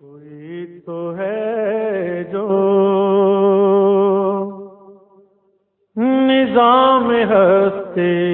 کوئی تو ہے جو نظام ہستے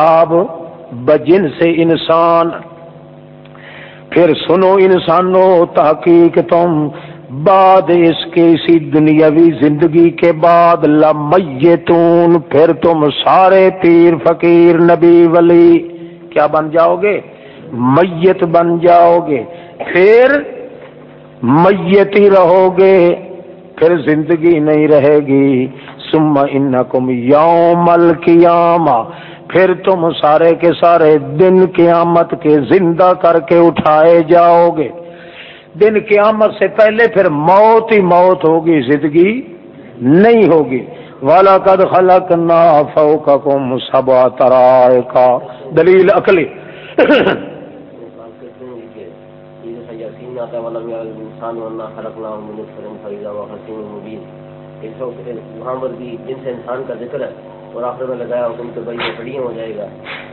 خطاب بجن سے انسان۔ پھر سنو انسانوں تحقیق تم۔ بعد اس کے اسی دنیاوی زندگی کے بعد، لمیتون، پھر تم سارے پیر فقیر، نبی ولی۔ کیا بن جاؤ گے؟ میت بن جاؤ گے۔ پھر میت ہی رہو گے۔ پھر زندگی نہیں رہے گی۔ سم انکم یوم القیامہ۔ پھر تم سارے کے سارے دن قیامت کے زندہ کر کے اٹھائے جاؤ گے۔ دن قیامت سے پہلے پھر موت ہی موت ہوگی زندگی نہیں ہوگی۔ والا قد خلق نا فوقکم سبا ترائے کا دلیل عقلی وہاں پر بھی جن سے انسان کا ذکر ہے اور آخر میں لگایا حکم کہ بھائی یہ ہڈیاں ہو جائے گا۔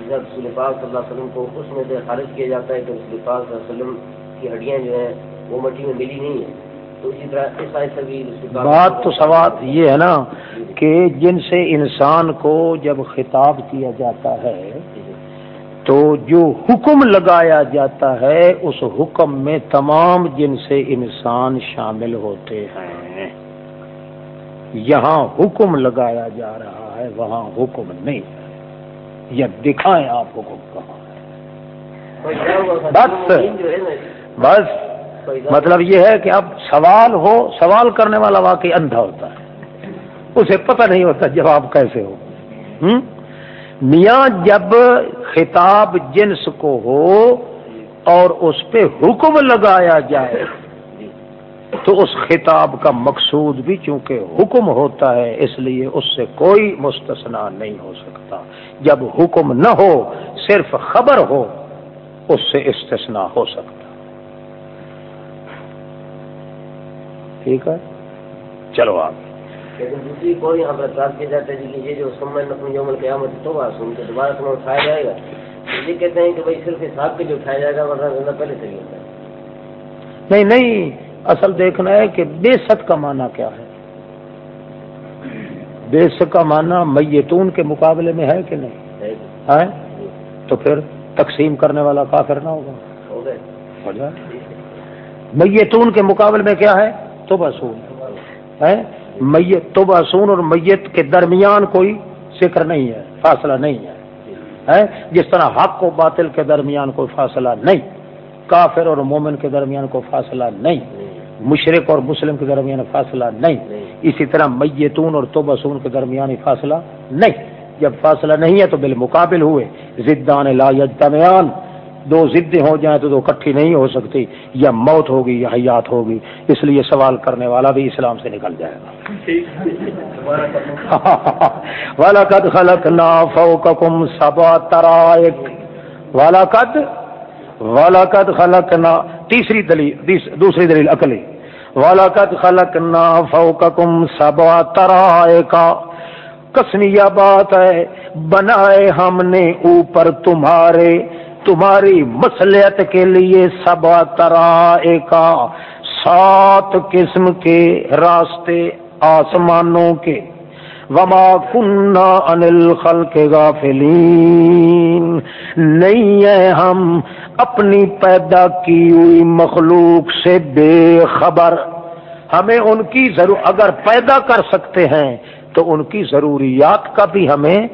جب رسول پاک صلی اللہ علیہ وسلم کو اس میں سے خارج کیا جاتا ہے کہ رسول پاک صلی اللہ علیہ وسلم کی ہڈیاں جو ہیں، وہ مٹی میں ملی نہیں ہیں۔ تو اسی طرح اس آئے سے بھی بات تو سوال یہ ہے نا کہ جن سے انسان کو جب خطاب کیا جاتا ہے، تو جو حکم لگایا جاتا ہے، اس حکم میں تمام جن سے انسان شامل ہوتے ہیں۔ یہاں حکم لگایا جا رہا ہے، وہاں حکم نہیں۔ ہے یا دکھائیں آپ حکم کہاں ہے۔ بس بس مطلب یہ ہے کہ اب سوال ہو، سوال کرنے والا واقعی اندھا ہوتا ہے۔ اسے پتہ نہیں ہوتا جواب کیسے ہو۔ ہم؟ میاں، جب خطاب جنس کو ہو اور اس پہ حکم لگایا جائے تو اس خطاب کا مقصود بھی چونکہ حکم ہوتا ہے اس لیے اس سے کوئی مستثنا نہیں ہو سکتا۔ جب حکم نہ ہو صرف خبر ہو اس سے استثنا ہو سکتا۔ ٹھیک ہے؟ چلو آپ۔ کوئی جاتا ہے جی کہ یہ جو سمن اپنی یوم القیامت تو بات سن کے دوبارہ تمہیں اٹھایا جائے گا۔ تو یہ کہتے ہیں کہ بھائی صرف حساب کے لیے اٹھایا جائے گا ورنہ زندہ پہلے سے ہی ہوتا ہے۔ نہیں نہیں۔ اصل دیکھنا ہے کہ بے ست کا معنی کیا ہے؟ بے ست کا معنی میتون کے مقابلے میں ہے کہ نہیں؟ ہے تو پھر تقسیم کرنے والا کافر نہ ہوگا۔ میتون کے مقابلے میں کیا ہے؟ تو بسون ہے؟ میت تو بسون اور میت کے درمیان کوئی ذکر نہیں ہے فاصلہ نہیں ہے۔ جس طرح حق و باطل کے درمیان کوئی فاصلہ نہیں کافر اور مومن کے درمیان کوئی فاصلہ نہیں۔ مشرق اور مسلم کے درمیان فاصلہ نہیں۔ اسی طرح میتون اور توبسون کے درمیان فاصلہ نہیں۔ جب فاصلہ نہیں ہے تو بالمقابل ہوئے۔ زدان لا یجتمعان۔ دو ضدیں ہو جائیں تو دو کٹھی نہیں ہو سکتی۔ یا موت ہوگی یا حیات ہوگی۔ اس لیے سوال کرنے والا بھی اسلام سے نکل جائے گا۔ والا قد خلق نا فوقکم سبا ترائک والا قد والا خلق نا تیسری دلیل دوسری دلیل عقلی۔ والا قد خلق نا فوقکم سبا ترائکا کسنیا بات ہے، بنائے ہم نے اوپر تمہارے۔ تمہاری مسلحت کے لیے سب طرح کا سات قسم کے راستے آسمانوں کے۔ وما کنہ انل خل کے غافلین۔ نہیں ہے ہم اپنی پیدا کی ہوئی مخلوق سے بے خبر۔ ہمیں ان کی ضرور اگر پیدا کر سکتے ہیں، تو ان کی ضروریات کا بھی ہمیں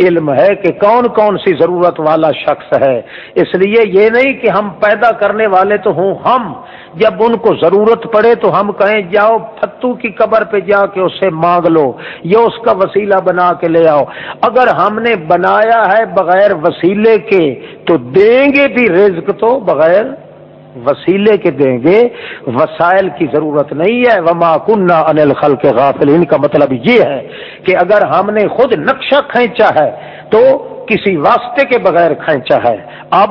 علم ہے کہ کون کون سی ضرورت والا شخص ہے۔ اس لیے یہ نہیں کہ ہم پیدا کرنے والے تو ہوں ہم۔ جب ان کو ضرورت پڑے تو ہم کہیں، جاؤ فتو کی قبر پہ جا کے اسے مانگ لو، یا اس کا وسیلہ بنا کے لے آؤ۔ اگر ہم نے بنایا ہے بغیر وسیلے کے، تو دیں گے بھی رزق تو بغیر وسیلے کے دیں گے۔ وسائل کی ضرورت نہیں ہے۔ وما کنہ انل خل کے غافل ان کا مطلب یہ ہے کہ اگر ہم نے خود نقشہ کھینچا ہے تو کسی واسطے کے بغیر کھینچا ہے۔ اب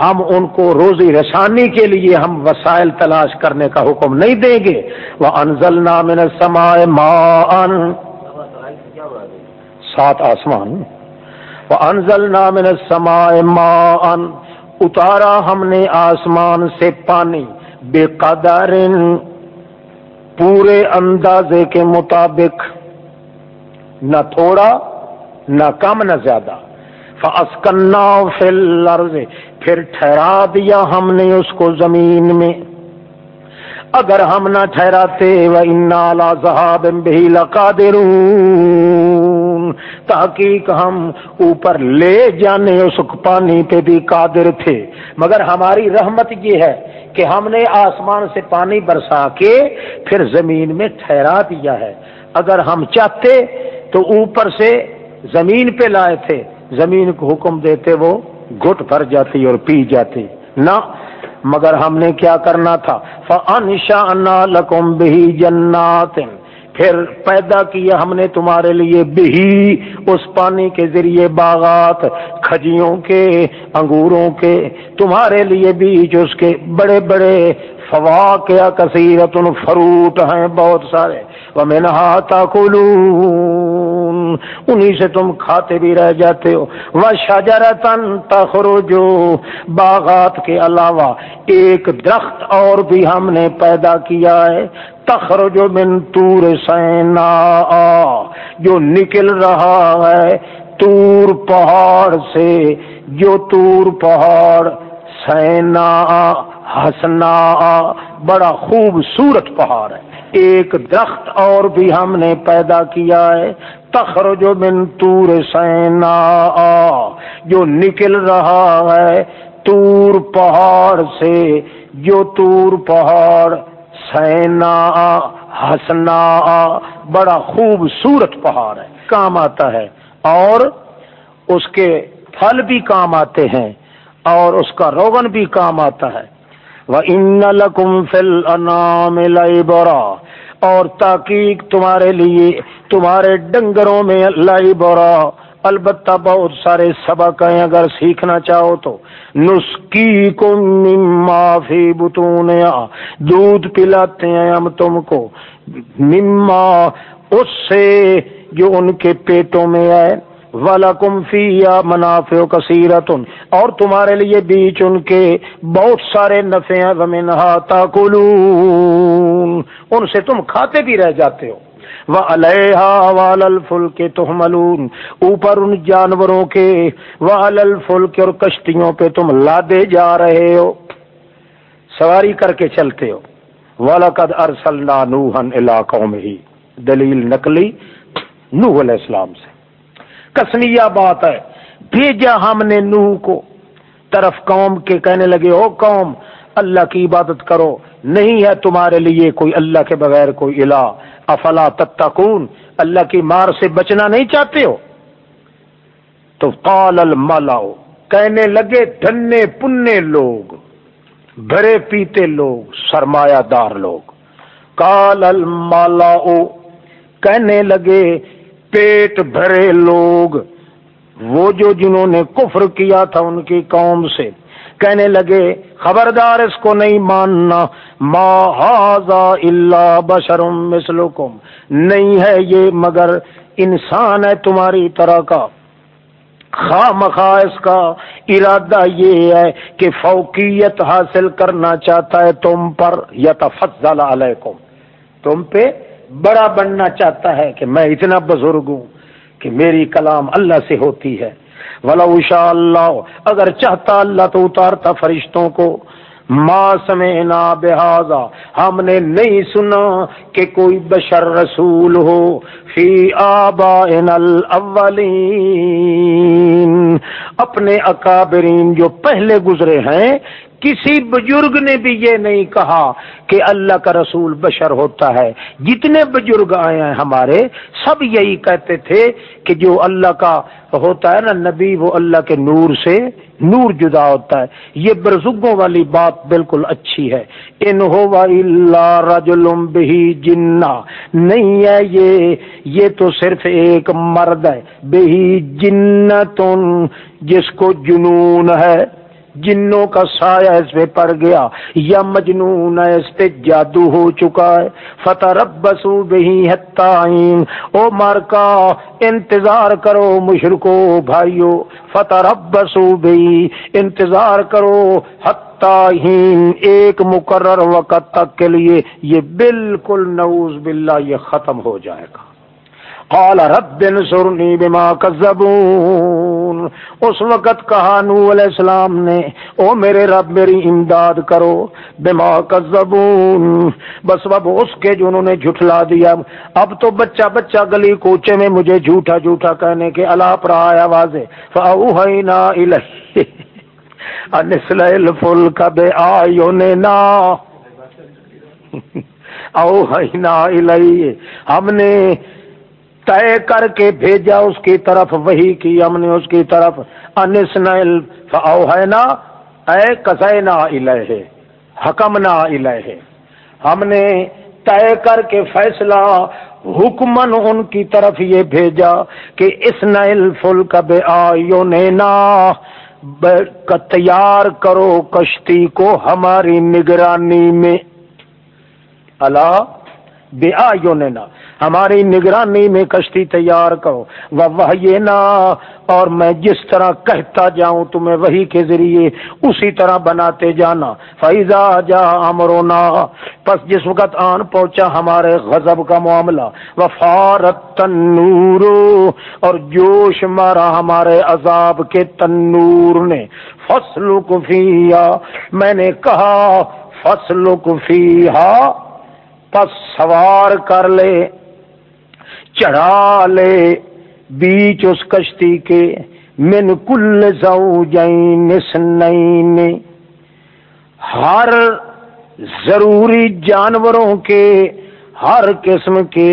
ہم ان کو روزی رسانی کے لیے ہم وسائل تلاش کرنے کا حکم نہیں دیں گے۔ وہ انزل نام سمائے سات آسمان۔ وہ انزل نام سمائے مان اتارا ہم نے آسمان سے پانی بے قدر پورے اندازے کے مطابق۔ نہ تھوڑا، نہ کم، نہ زیادہ۔ فاسکنا فل پھر ٹھہرا دیا ہم نے اس کو زمین میں۔ اگر ہم نہ ٹھہراتے وہ انا صحاب بھی لکا تحقیق ہم اوپر لے جانے، اس پانی پہ بھی قادر تھے۔ مگر ہماری رحمت یہ ہے کہ ہم نے آسمان سے پانی برسا کے پھر زمین میں ٹھہرا دیا ہے۔ اگر ہم چاہتے تو اوپر سے زمین پہ لائے تھے۔ زمین کو حکم دیتے وہ گٹ بھر جاتی اور پی جاتی۔ نہ، مگر ہم نے کیا کرنا تھا؟ فنشا لکم بہی جنات۔ پھر پیدا کیا ہم نے تمہارے لیے بہی، اس پانی کے ذریعے باغات، کھجیوں کے، انگوروں کے، تمہارے لیے بیج، اس کے بڑے بڑے فوا کیا کثیرت فروٹ ہیں بہت سارے۔ وہ میں نہاتا انہی سے تم کھاتے بھی رہ جاتے ہو۔ وہ شاجرتن تخرو جو باغات کے علاوہ ایک درخت اور بھی ہم نے پیدا کیا ہے۔ تخرج من تور سینا، جو نکل رہا ہے تور پہاڑ سے، جو تور پہاڑ سینا ہسنا بڑا خوبصورت پہاڑ ہے۔ ایک درخت اور بھی ہم نے پیدا کیا ہے۔ تخرج من تور سینا، جو نکل رہا ہے تور پہاڑ سے، جو تور پہاڑ سینا ہسنا بڑا خوبصورت پہاڑ ہے، کام آتا ہے، اور اس کے پھل بھی کام آتے ہیں، اور اس کا روغن بھی کام آتا ہے۔ وہ ان لکم فل انام برا اور تاکیق تمہارے لیے، تمہارے ڈنگروں میں لائی برا البتہ بہت سارے سبق ہیں اگر سیکھنا چاہو تو نسخی کو فی بتون دودھ پلاتے ہیں ہم تم کو۔ مما، اس سے جو ان کے پیٹوں میں آئے والا کمفی یا منافع کثیرت اور تمہارے لیے بیچ ان کے بہت سارے نفے ہیں۔ ان سے تم کھاتے بھی رہ جاتے ہو۔ وہ علیہ وال فل کے تو اوپر ان جانوروں کے وہ الفل کے اور کشتیوں پہ تم لادے جا رہے ہو۔ سواری کر کے چلتے ہو۔ والد ارسل نوہن علاقوں میں ہی دلیل نکلی نوح علیہ السلام سے۔ کسنیا بات ہے، بھیجا ہم نے نوح کو۔ طرف قوم کے کہنے لگے ہو قوم، اللہ کی عبادت کرو۔ نہیں ہے تمہارے لیے کوئی اللہ کے بغیر کوئی الہ۔ افلا تتقون؟ اللہ کی مار سے بچنا نہیں چاہتے ہو؟ تو قال المالاؤ کہنے لگے دھنے پنے لوگ، بھرے پیتے لوگ، سرمایہ دار لوگ۔ کال المالاؤ کہنے لگے، پیٹ بھرے لوگ۔ وہ جو جنہوں نے کفر کیا تھا ان کی قوم سے کہنے لگے، خبردار اس کو نہیں ماننا۔ ما اللہ بشرم مسلکم نہیں ہے یہ، مگر انسان ہے تمہاری طرح کا۔ خواہ مخواہ اس کا ارادہ یہ ہے کہ فوقیت حاصل کرنا چاہتا ہے تم پر یا تفضل علیکم۔ تم پہ بڑا بننا چاہتا ہے کہ میں اتنا بزرگ ہوں کہ میری کلام اللہ سے ہوتی ہے۔ ولا شاء اللہ، اگر چاہتا اللہ تو اتارتا فرشتوں کو۔ ما سمینا بہذا ہم نے نہیں سنا کہ کوئی بشر رسول ہو۔ فی آبا الاولین۔ اپنے اکابرین جو پہلے گزرے ہیں کسی بزرگ نے بھی یہ نہیں کہا کہ اللہ کا رسول بشر ہوتا ہے۔ جتنے بزرگ آئے ہیں ہمارے، سب یہی کہتے تھے کہ جو اللہ کا ہوتا ہے نا نبی، وہ اللہ کے نور سے نور جدا ہوتا ہے۔ یہ برزگوں والی بات بالکل اچھی ہے۔ ان ہو رجلم بہی جنا نہیں ہے یہ یہ تو صرف ایک مرد ہے۔ بہی جنتن، جس کو جنون ہے۔ جنوں کا سایہ اس پہ پڑ گیا، یا مجنون ہے اس پہ جادو ہو چکا ہے۔ فتح رب بسو بہی او مار کا انتظار کرو مشرکو بھائیو۔ فتح رب بسو بہی، انتظار کرو ہین ایک مقرر وقت تک کے لیے یہ بالکل نوز باللہ یہ ختم ہو جائے گا۔ قال رب انصرنی بما کذبون۔ اس وقت کہا نو علیہ السلام نے، او میرے رب، میری امداد کرو۔ بما کذبون۔ بس اب اس کے جو انہوں نے جھٹلا دیا۔ اب تو بچہ بچہ گلی کوچے میں مجھے جھوٹا جھوٹا کہنے کے الاپ رہا ہے آوازیں۔ فاوحینا الیہ انسل الفلک بے آیوننا اوحینا الیہ ہم نے طے کر کے بھیجا اس کی طرف، وہی کی ہم نے اس کی طرف۔ انسن ہے نا اے کسینا الہ حکم نہ الہ ہم نے طے کر کے فیصلہ، حکمن ان کی طرف یہ بھیجا کہ اس نل فل کب آئیو تیار کرو کشتی کو ہماری نگرانی میں۔ اللہ بے آئیو نا ہماری نگرانی میں کشتی تیار کرو۔ وہ یہ اور میں جس طرح کہتا جاؤں تمہیں وہی کے ذریعے اسی طرح بناتے جانا۔ فیضا جا امرونا پس جس وقت آن پہنچا ہمارے غضب کا معاملہ۔ وفارت تنور اور جوش مارا ہمارے عذاب کے تنور نے۔ فصل کفیا میں نے کہا فصل کفیا پس سوار کر لے، چڑھا لے بیچ اس کشتی کے۔ من کل سنین ہر ضروری جانوروں کے، ہر قسم کے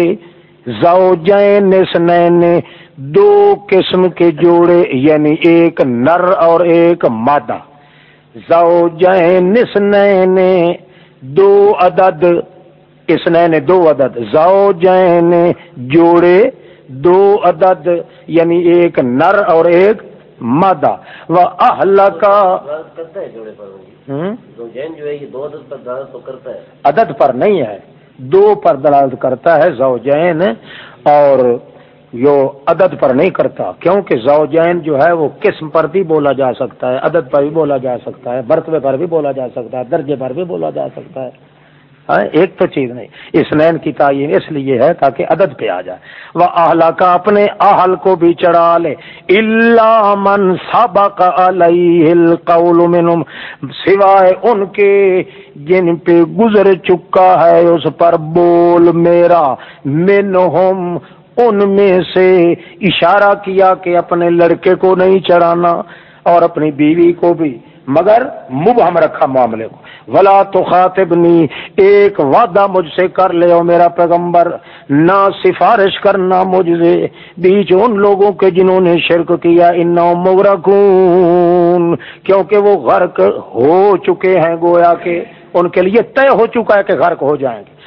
زوجین سنین دو قسم کے جوڑے یعنی ایک نر اور ایک مادہ۔ زوجین سنین دو عدد۔ اس نے دو عدد زاؤ جین جوڑے دو عدد یعنی ایک نر اور ایک مادہ۔ وہ اہل کا عدد پر نہیں ہے۔ دو پر دلالت کرتا ہے زوجین اور جو عدد پر نہیں کرتا۔ کیونکہ زوجین جو ہے وہ قسم پر بھی بولا جا سکتا ہے عدد پر بھی بولا جا سکتا ہے برتبے پر بھی بولا جا سکتا ہے درجے پر بھی بولا جا سکتا ہے۔ ہاں، ایک تو چیز نہیں۔ اس کی تعین اس لیے ہے تاکہ عدد پہ آ جائے۔ وہ آلہ کا اپنے آہل کو بھی چڑھا لے۔ اللہ من سابق علیہ القول منم سوائے ان کے جن پہ گزر چکا ہے، اس پر بول میرا۔ منہم ان میں سے اشارہ کیا کہ اپنے لڑکے کو نہیں چڑھانا اور اپنی بیوی کو بھی۔ مگر مبہم رکھا معاملے کو۔ ولا تو خاطبنی ایک وعدہ مجھ سے کر لے او میرا پیغمبر، نہ سفارش کرنا مجھ سے۔ بیچ ان لوگوں کے جنہوں نے شرک کیا ان مغرقون۔ کیونکہ وہ غرق ہو چکے ہیں، گویا کہ ان کے لیے طے ہو چکا ہے کہ غرق ہو جائیں گے۔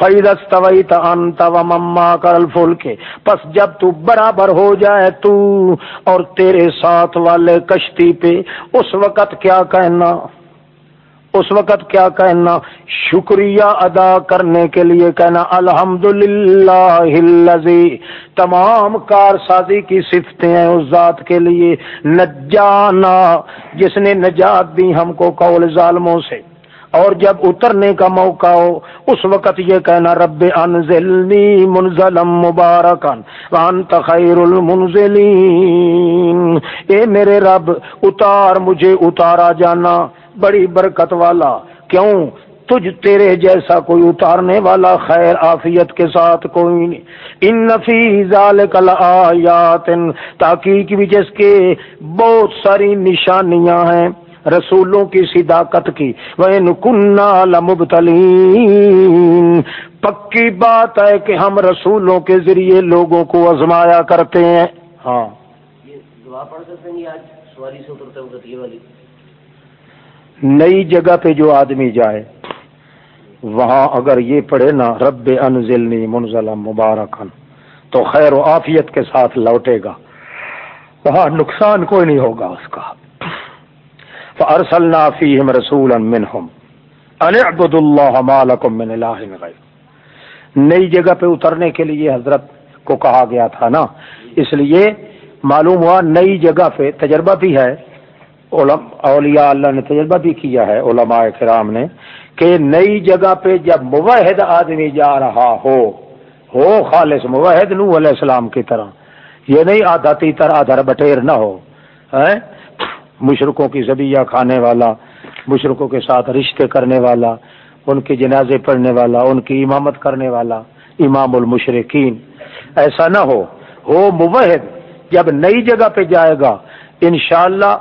فعید انت و مما کرل فل کے پس جب تو برابر ہو جائے تو اور تیرے ساتھ والے کشتی پہ اس وقت کیا کہنا؟ اس وقت کیا کہنا؟ شکریہ ادا کرنے کے لیے کہنا الحمد للہ تمام کار سازی کی صفتیں ہیں اس ذات کے لیے، نجانا، جس نے نجات دی ہم کو قول ظالموں سے۔ اور جب اترنے کا موقع ہو، اس وقت یہ کہنا، رب انزلنی منزلم مبارکن وانت خیر المنزلین۔ اے میرے رب، اتار مجھے، اتارا جانا، بڑی برکت والا۔ کیوں؟ تجھ تیرے جیسا کوئی اتارنے والا خیر آفیت کے ساتھ کوئی نہیں۔ ان نفیز کل آیات تاکہ بھی جس کے بہت ساری نشانیاں ہیں۔ رسولوں کی صداقت کی۔ وہ لمبتلین پکی بات ہے کہ ہم رسولوں کے ذریعے لوگوں کو ازمایا کرتے ہیں۔ ہاں۔ والی۔ نئی جگہ پہ جو آدمی جائے وہاں اگر یہ پڑھے نا رب انزلنی منزل مبارکن تو خیر و آفیت کے ساتھ لوٹے گا۔ وہاں نقصان کوئی نہیں ہوگا اس کا۔ فارسلنا فیہم رسولا منہم ان اعبدوا اللہ ما لکم من الہ غیر نئی جگہ پہ اترنے کے لیے حضرت کو کہا گیا تھا نا. اس لیے معلوم ہوا نئی جگہ پہ تجربہ بھی ہے. اولیاء اللہ نے تجربہ بھی کیا ہے، علماء کرام نے، کہ نئی جگہ پہ جب موحد آدمی جا رہا ہو ہو خالص موحد نو علیہ السلام کی طرح، یہ نہیں آدھا تیتر آدھا بٹیر نہ ہو مشرقوں کی زبیہ کھانے والا مشرقوں کے ساتھ رشتے کرنے والا، ان کے جنازے پڑھنے والا، ان کی امامت کرنے والا، امام المشرقین ایسا نہ ہو ہو مبحد جب نئی جگہ پہ جائے گا، انشاءاللہ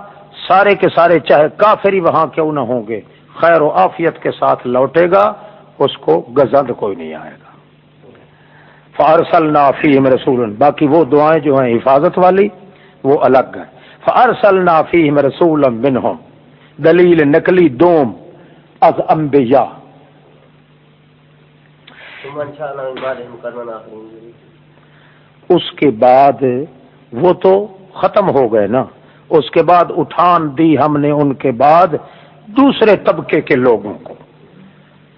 سارے کے سارے چاہے کافری وہاں کیوں نہ ہوں گے، خیر و آفیت کے ساتھ لوٹے گا، اس کو گزند کوئی نہیں آئے گا۔ فارسل نافیم رسول باقی وہ دعائیں جو ہیں حفاظت والی، وہ الگ ہیں۔ فارسلنا فیہم رسولا منہم دلیل نقلی دوم از انبیاء۔ اس کے بعد وہ تو ختم ہو گئے نا۔ اس کے بعد اٹھان دی ہم نے ان کے بعد دوسرے طبقے کے لوگوں کو۔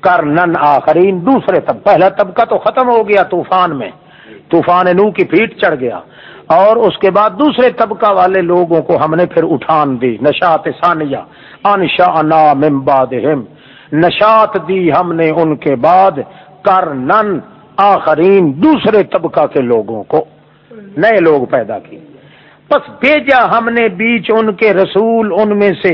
کرنن آخرین دوسرے طب پہلا طبقہ تو ختم ہو گیا طوفان میں۔ طوفان نو کی پیٹ چڑھ گیا اور اس کے بعد دوسرے طبقہ والے لوگوں کو ہم نے پھر اٹھان دی نشات ثانیہ انشا ممبادہم نشات دی ہم نے ان کے بعد کرنن آخرین دوسرے طبقہ کے لوگوں کو، نئے لوگ پیدا کیے۔ بس بھیجا ہم نے بیچ ان کے رسول ان میں سے،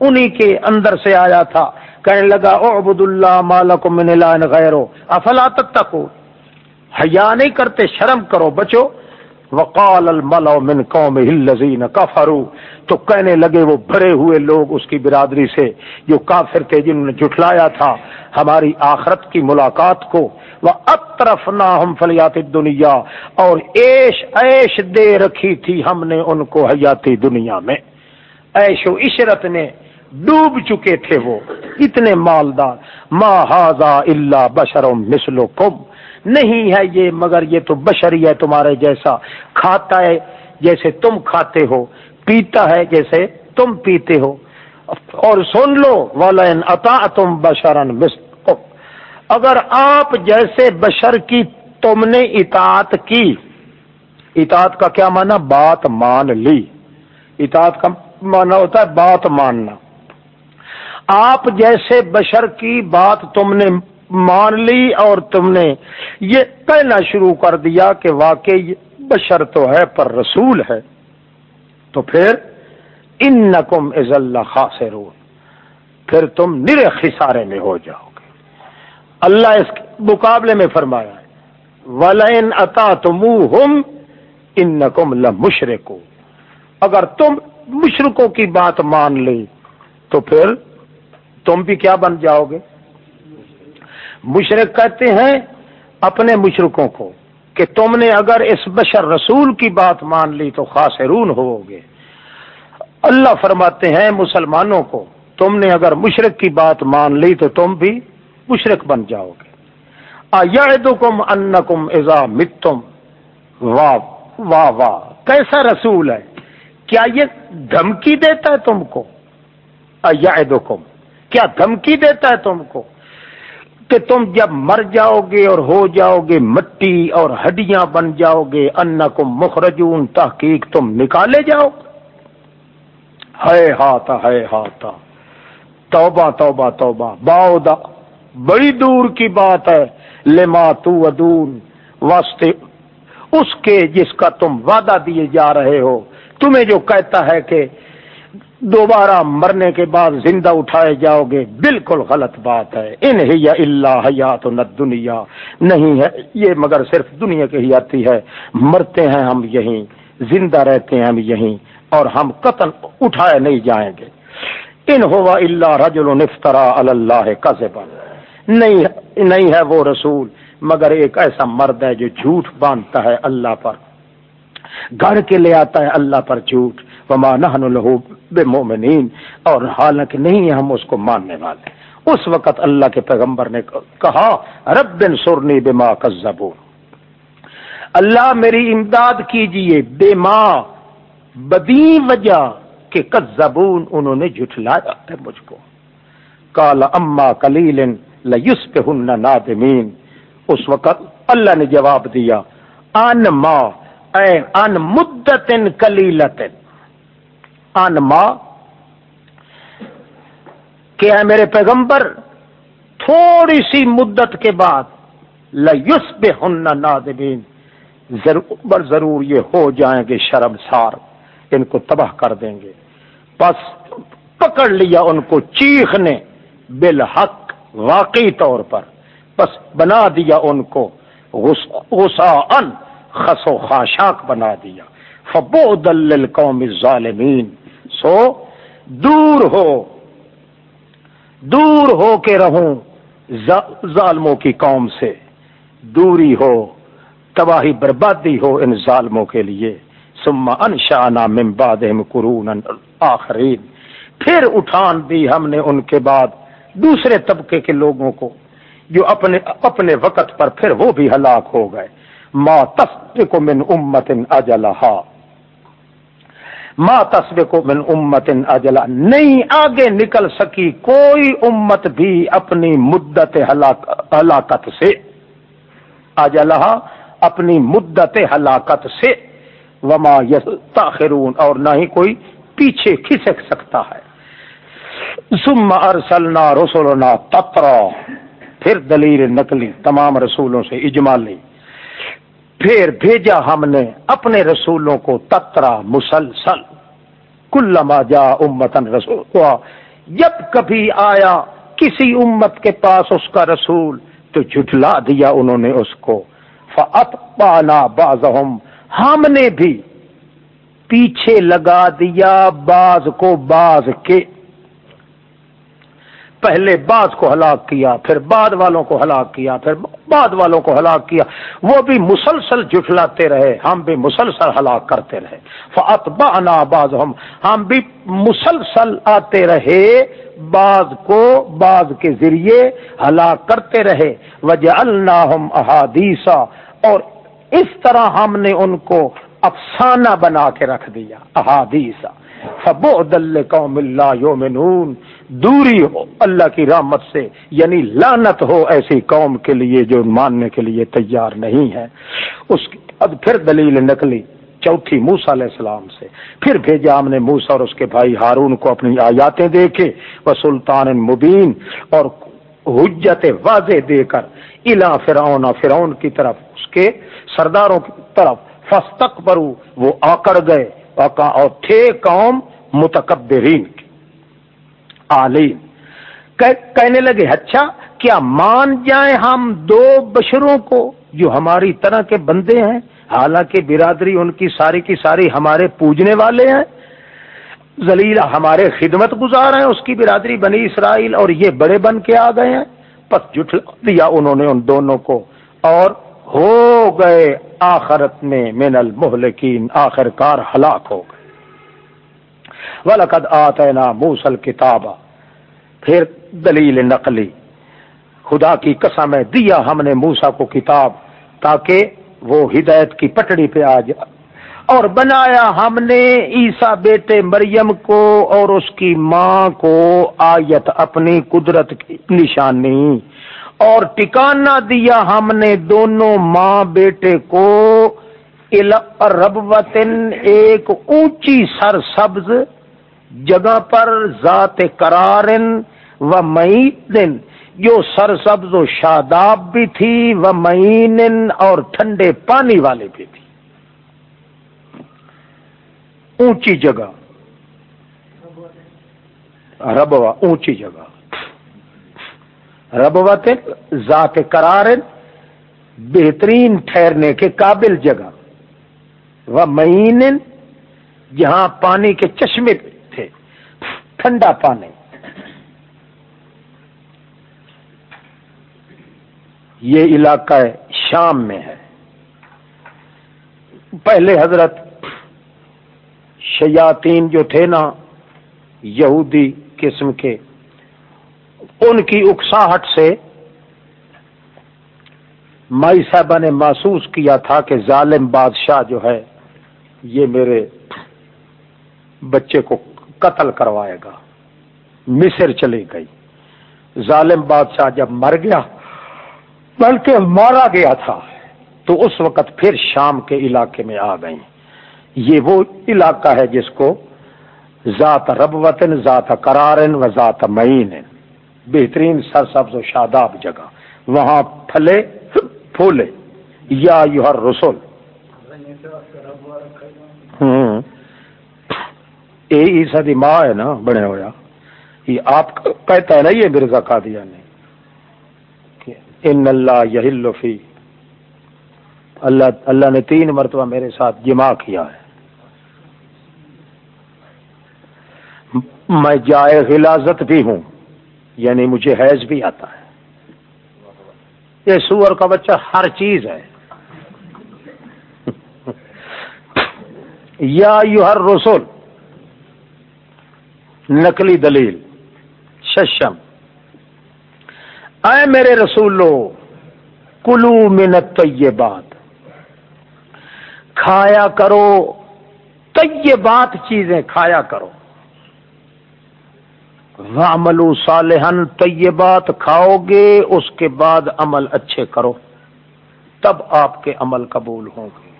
انہی کے اندر سے آیا تھا۔ کہنے لگا او عبد اللہ مالک من الہ غیرو افلا تتقو حیا نہیں کرتے، شرم کرو بچو۔ وقال الملو من قوم الذين كفروا۔ تو کہنے لگے وہ بھرے ہوئے لوگ اس کی برادری سے، جو کافر تھے جنہوں نے جھٹلایا تھا۔ ہماری آخرت کی ملاقات کو۔ وہ اطرف نہ ہم فلیات دنیا اور ایش ایش دے رکھی تھی ہم نے ان کو حیاتی دنیا میں۔ ایش و عشرت نے ڈوب چکے تھے وہ۔ اتنے مالدار۔ ما ہاضا اللہ بشر مسلو کم نہیں ہے یہ، مگر یہ تو بشری ہے تمہارے جیسا۔ کھاتا ہے جیسے تم کھاتے ہو، پیتا ہے جیسے تم پیتے ہو۔ اور سن لو ولین اتا تم بشرن اگر آپ جیسے بشر کی تم نے اطاعت کی، اطاعت کا کیا مانا بات مان لی۔ اطاعت کا مانا ہوتا ہے بات ماننا۔ آپ جیسے بشر کی بات تم نے مان لی اور تم نے یہ کہنا شروع کر دیا کہ واقعی بشر تو ہے پر رسول ہے۔ تو پھر ان نقم از اللہ خاص پھر تم نر خسارے میں ہو جاؤ گے۔ اللہ اس مقابلے میں فرمایا ولین اتا تم ہم ان نقم مشرق اگر تم مشرقوں کی بات مان لی تو پھر تم بھی کیا بن جاؤ گے؟ مشرق کہتے ہیں اپنے مشرقوں کو کہ تم نے اگر اس بشر رسول کی بات مان لی تو خاص رون ہو گے اللہ فرماتے ہیں مسلمانوں کو، تم نے اگر مشرق کی بات مان لی تو تم بھی مشرق بن جاؤ گے کم ان کم متم؟ واہ واہ واہ، کیسا رسول ہے؟ کیا یہ دھمکی دیتا ہے تم کو؟ کم کیا دھمکی دیتا ہے تم کو؟ کہ تم جب مر جاؤ گے اور ہو جاؤ گے مٹی اور ہڈیاں بن جاؤ گے ان کو مخرجون، تحقیق تم نکالے جاؤ۔ ہے ہاتھا ہے ہاتھا توبہ توبہ توبہ۔ باؤدا بڑی دور کی بات ہے۔ لما تو ادون واسطے اس کے جس کا تم وعدہ دیے جا رہے ہو۔ تمہیں جو کہتا ہے کہ دوبارہ مرنے کے بعد زندہ اٹھائے جاؤ گے۔ بالکل غلط بات ہے۔ ان ہی اللہ حیات نہ دنیا نہیں ہے، یہ مگر صرف دنیا کی ہی آتی ہے۔ مرتے ہیں ہم یہیں، زندہ رہتے ہیں ہم یہیں، اور ہم قتل اٹھائے نہیں جائیں گے۔ ان ہوا اللہ رجل نفترا اللہ کا نہیں نہیں ہے وہ رسول، مگر ایک ایسا مرد ہے جو جھوٹ باندھتا ہے اللہ پر۔ گھر کے لے آتا ہے اللہ پر جھوٹ۔ وما نحن له بمؤمنین اور حالانکہ نہیں ہم اس کو ماننے والے۔ اس وقت اللہ کے پیغمبر نے کہا، رب سرنی بما کذبون اللہ میری امداد کیجیے، بے ماں بدی وجہ کہ کذبون انہوں نے جھٹلایا ہے مجھ کو۔ کالا اما کلیل لیسبہن نادمین اس وقت اللہ نے جواب دیا ان ماں ان مدت کلیلت ان ماں، کہ ہے میرے پیغمبر، تھوڑی سی مدت کے بعد لس بے ہن نادبین ضرور ضرور یہ ہو جائیں گے شرم سار ان کو تباہ کر دیں گے۔ بس پکڑ لیا ان کو چیخ نے بالحق واقعی طور پر، بس بنا دیا ان کو غسا ان خسو خاشاک بنا دیا۔ فبو دل قوم ظالمین سو دور ہو دور ہو کے رہوں ظالموں کی قوم سے۔ دوری ہو، تباہی بربادی ہو ان ظالموں کے لیے۔ سما انشانا ممباد قرون آخرین۔ پھر اٹھان دی ہم نے ان کے بعد دوسرے طبقے کے لوگوں کو جو اپنے اپنے وقت پر پھر وہ بھی ہلاک ہو گئے۔ ماں تصب کو من امت اجلحا ماں تصب کو من امت اجلا نہیں آگے نکل سکی کوئی امت بھی اپنی مدت ہلاکت سے۔ اجلحا اپنی مدت ہلاکت سے۔ وما یس تاخرون اور نہ ہی کوئی پیچھے کھسک سکتا ہے۔ ثم ارسلنا رسولنا تترا۔ پھر دلیل نقلی تمام رسولوں سے اجماع لی۔ پھر بھیجا ہم نے اپنے رسولوں کو تترا مسلسل۔ کل جا امتن رسول۔ جب کبھی آیا کسی امت کے پاس اس کا رسول، تو جھٹلا دیا انہوں نے اس کو۔ فت پانا باز ہم نے بھی پیچھے لگا دیا باز کو باز کے۔ پہلے بعض کو ہلاک کیا، پھر بعد والوں کو ہلاک کیا، پھر بعد والوں کو ہلاک کیا۔ وہ بھی مسلسل جٹلاتے رہے، ہم بھی مسلسل ہلاک کرتے رہے۔ فاتبعنا بعض ہم ہم بھی مسلسل آتے رہے، بعض کو بعض کے ذریعے ہلاک کرتے رہے۔ وجہ اللہ احادیثہ اور اس طرح ہم نے ان کو افسانہ بنا کے رکھ دیا احادیثہ فبو دل قوم اللہ یومنون دوری ہو اللہ کی رحمت سے یعنی لانت ہو ایسی قوم کے لیے جو ماننے کے لیے تیار نہیں ہے اس اب پھر دلیل نکلی چوتھی موسا علیہ السلام سے۔ پھر بھیجا ہم نے موسا اور اس کے بھائی ہارون کو اپنی آیاتیں دے کے وہ سلطان مبین اور حجت واضح دے کر الا فرعون فرعون کی طرف، اس کے سرداروں کی طرف فستک برو وہ آکڑ گئے۔ اور تھے قوم متکبرین کی کہنے لگے اچھا کیا مان جائیں ہم دو بشروں کو جو ہماری طرح کے بندے ہیں؟ حالانکہ برادری ان کی ساری کی ساری ہمارے پوجنے والے ہیں۔ زلیل ہمارے خدمت گزار ہیں، اس کی برادری بنی اسرائیل اور یہ بڑے بن کے آ گئے ہیں۔ پس جٹ دیا انہوں نے ان دونوں کو۔ اور ہو گئے آخرت میں من المحلقین آخر کار ہلاک ہو گئے۔ ولقد آتینا موسل کتاب پھر دلیل نقلی۔ خدا کی قسم ہے، دیا ہم نے موسا کو کتاب تاکہ وہ ہدایت کی پٹڑی پہ آ جائے۔ اور بنایا ہم نے عیسا بیٹے مریم کو اور اس کی ماں کو آیت اپنی قدرت کی نشانی۔ اور ٹکانا دیا ہم نے دونوں ماں بیٹے کو۔ ربوطن ایک اونچی سر سبز جگہ پر ذات کرارن و معین جو سر سبز و شاداب بھی تھی وہ معین اور ٹھنڈے پانی والے بھی تھی۔ اونچی جگہ۔ ربوا اونچی جگہ۔ ربوت ذات قرار بہترین ٹھہرنے کے قابل جگہ۔ وہ مہین جہاں پانی کے چشمے تھے، ٹھنڈا پانی۔ یہ علاقہ شام میں ہے۔ پہلے حضرت شیاتین جو تھے نا، یہودی قسم کے ان کی اکساہٹ سے مائی صاحبہ نے محسوس کیا تھا کہ ظالم بادشاہ جو ہے، یہ میرے بچے کو قتل کروائے گا۔ مصر چلی گئی۔ ظالم بادشاہ جب مر گیا، بلکہ مارا گیا تھا، تو اس وقت پھر شام کے علاقے میں آ گئی یہ وہ علاقہ ہے جس کو ذات رب وطن ذات کرارن و ذات معین بہترین سر سبز و شاداب جگہ۔ وہاں پھلے، پھولے۔ یا یو ہر رسول ہوں دی ماں ہے نا، بنے ہوا یہ آپ کہتا ہے نا، یہ مرزا کا نے۔ ان اللہ یہ فی۔ اللہ اللہ نے تین مرتبہ میرے ساتھ جمع کیا ہے۔ میں جائے غلازت بھی ہوں۔ یعنی مجھے حیض بھی آتا ہے۔ یہ سور کا بچہ ہر چیز ہے۔ یا یو ہر رسول نقلی دلیل، ششم۔ اے میرے رسولو، کلو منت طیبات کھایا کرو، طیبات چیزیں کھایا کرو۔ وعملو صالحن طیبات کھاؤ گے، اس کے بعد عمل اچھے کرو۔ تب آپ کے عمل قبول ہوں گے۔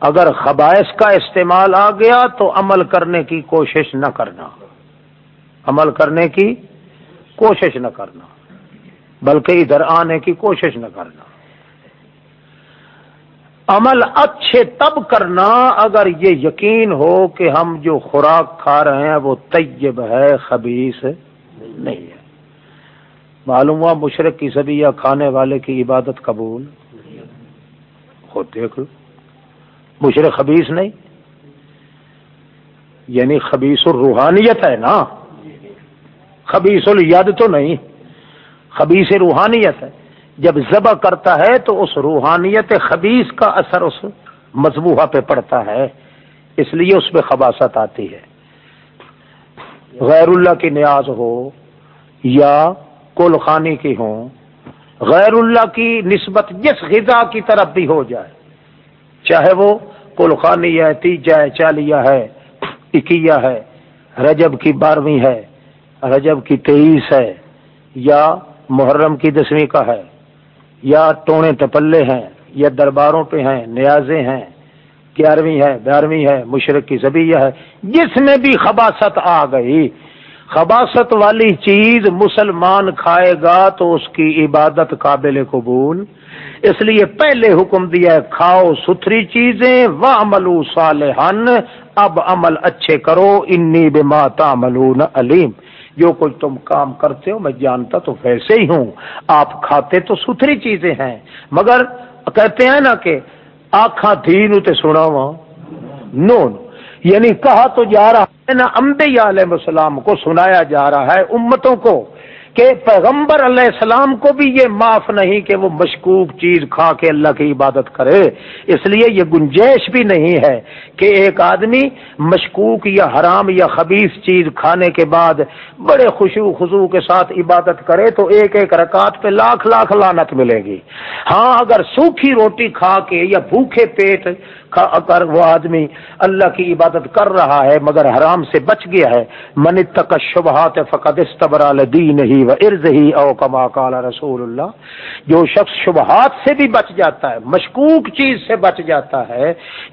اگر خبائش کا استعمال آ گیا تو عمل کرنے کی کوشش نہ کرنا۔ عمل کرنے کی کوشش نہ کرنا، بلکہ ادھر آنے کی کوشش نہ کرنا۔ عمل اچھے تب کرنا اگر یہ یقین ہو کہ ہم جو خوراک کھا رہے ہیں وہ طیب ہے خبیص نہیں ہے۔ معلوم ہوا مشرق کی سبھی یا کھانے والے کی عبادت قبول؟ خود دیکھ لو۔ مشرق خبیص نہیں۔ یعنی خبیص الروحانیت ہے نا۔ خبیص الید تو نہیں۔ خبیص روحانیت ہے۔ جب ذبح کرتا ہے تو اس روحانیت خبیص کا اثر اس مضبوحہ پہ پڑتا ہے، اس لیے اس میں خباست آتی ہے۔ غیر اللہ کی نیاز ہو یا کل خانی کی ہو غیر اللہ کی نسبت جس غذا کی طرف بھی ہو جائے، چاہے وہ کل خانی ہے تیجا ہے چالیا ہے اکیا ہے، رجب کی بارہویں ہے، رجب کی تیئیس ہے یا محرم کی دسویں کا ہے۔ یا ٹونے تپلے ہیں، یا درباروں پہ ہیں، نیازیں ہیں۔ گیارہویں ہے، بارہویں ہے، مشرق کی زبیہ ہے۔ جس میں بھی خباست آ گئی خباست والی چیز مسلمان کھائے گا تو اس کی عبادت قابل قبول۔ اس لیے پہلے حکم دیا ہے، کھاؤ ستھری چیزیں و عملو صالحن اب عمل اچھے کرو، انی بما تعملون علیم۔ جو کچھ تم کام کرتے ہو، میں جانتا تو ویسے ہی ہوں۔ آپ کھاتے تو ستھری چیزیں ہیں، مگر کہتے ہیں نا کہ آخا تھی نو تے سنا وا نو یعنی کہا تو جا رہا ہے نا امبے علیہ السلام کو سنایا جا رہا ہے، امتوں کو۔ کہ پیغمبر علیہ السلام کو بھی یہ معاف نہیں کہ وہ مشکوک چیز کھا کے اللہ کی عبادت کرے۔ اس لیے یہ گنجائش بھی نہیں ہے کہ ایک آدمی مشکوک یا حرام یا خبیص چیز کھانے کے بعد بڑے خوشو خزو کے ساتھ عبادت کرے تو ایک ایک رکعت پہ لاکھ لاکھ لانت ملے گی۔ ہاں اگر سوکھی روٹی کھا کے یا بھوکے پیٹ اگر وہ آدمی اللہ کی عبادت کر رہا ہے مگر حرام سے بچ گیا ہے، من تک شبہات فقد استبرال دین ہی و ارض ہی او کما کال رسول اللہ۔ جو شخص شبہات سے بھی بچ جاتا ہے، مشکوک چیز سے بچ جاتا ہے،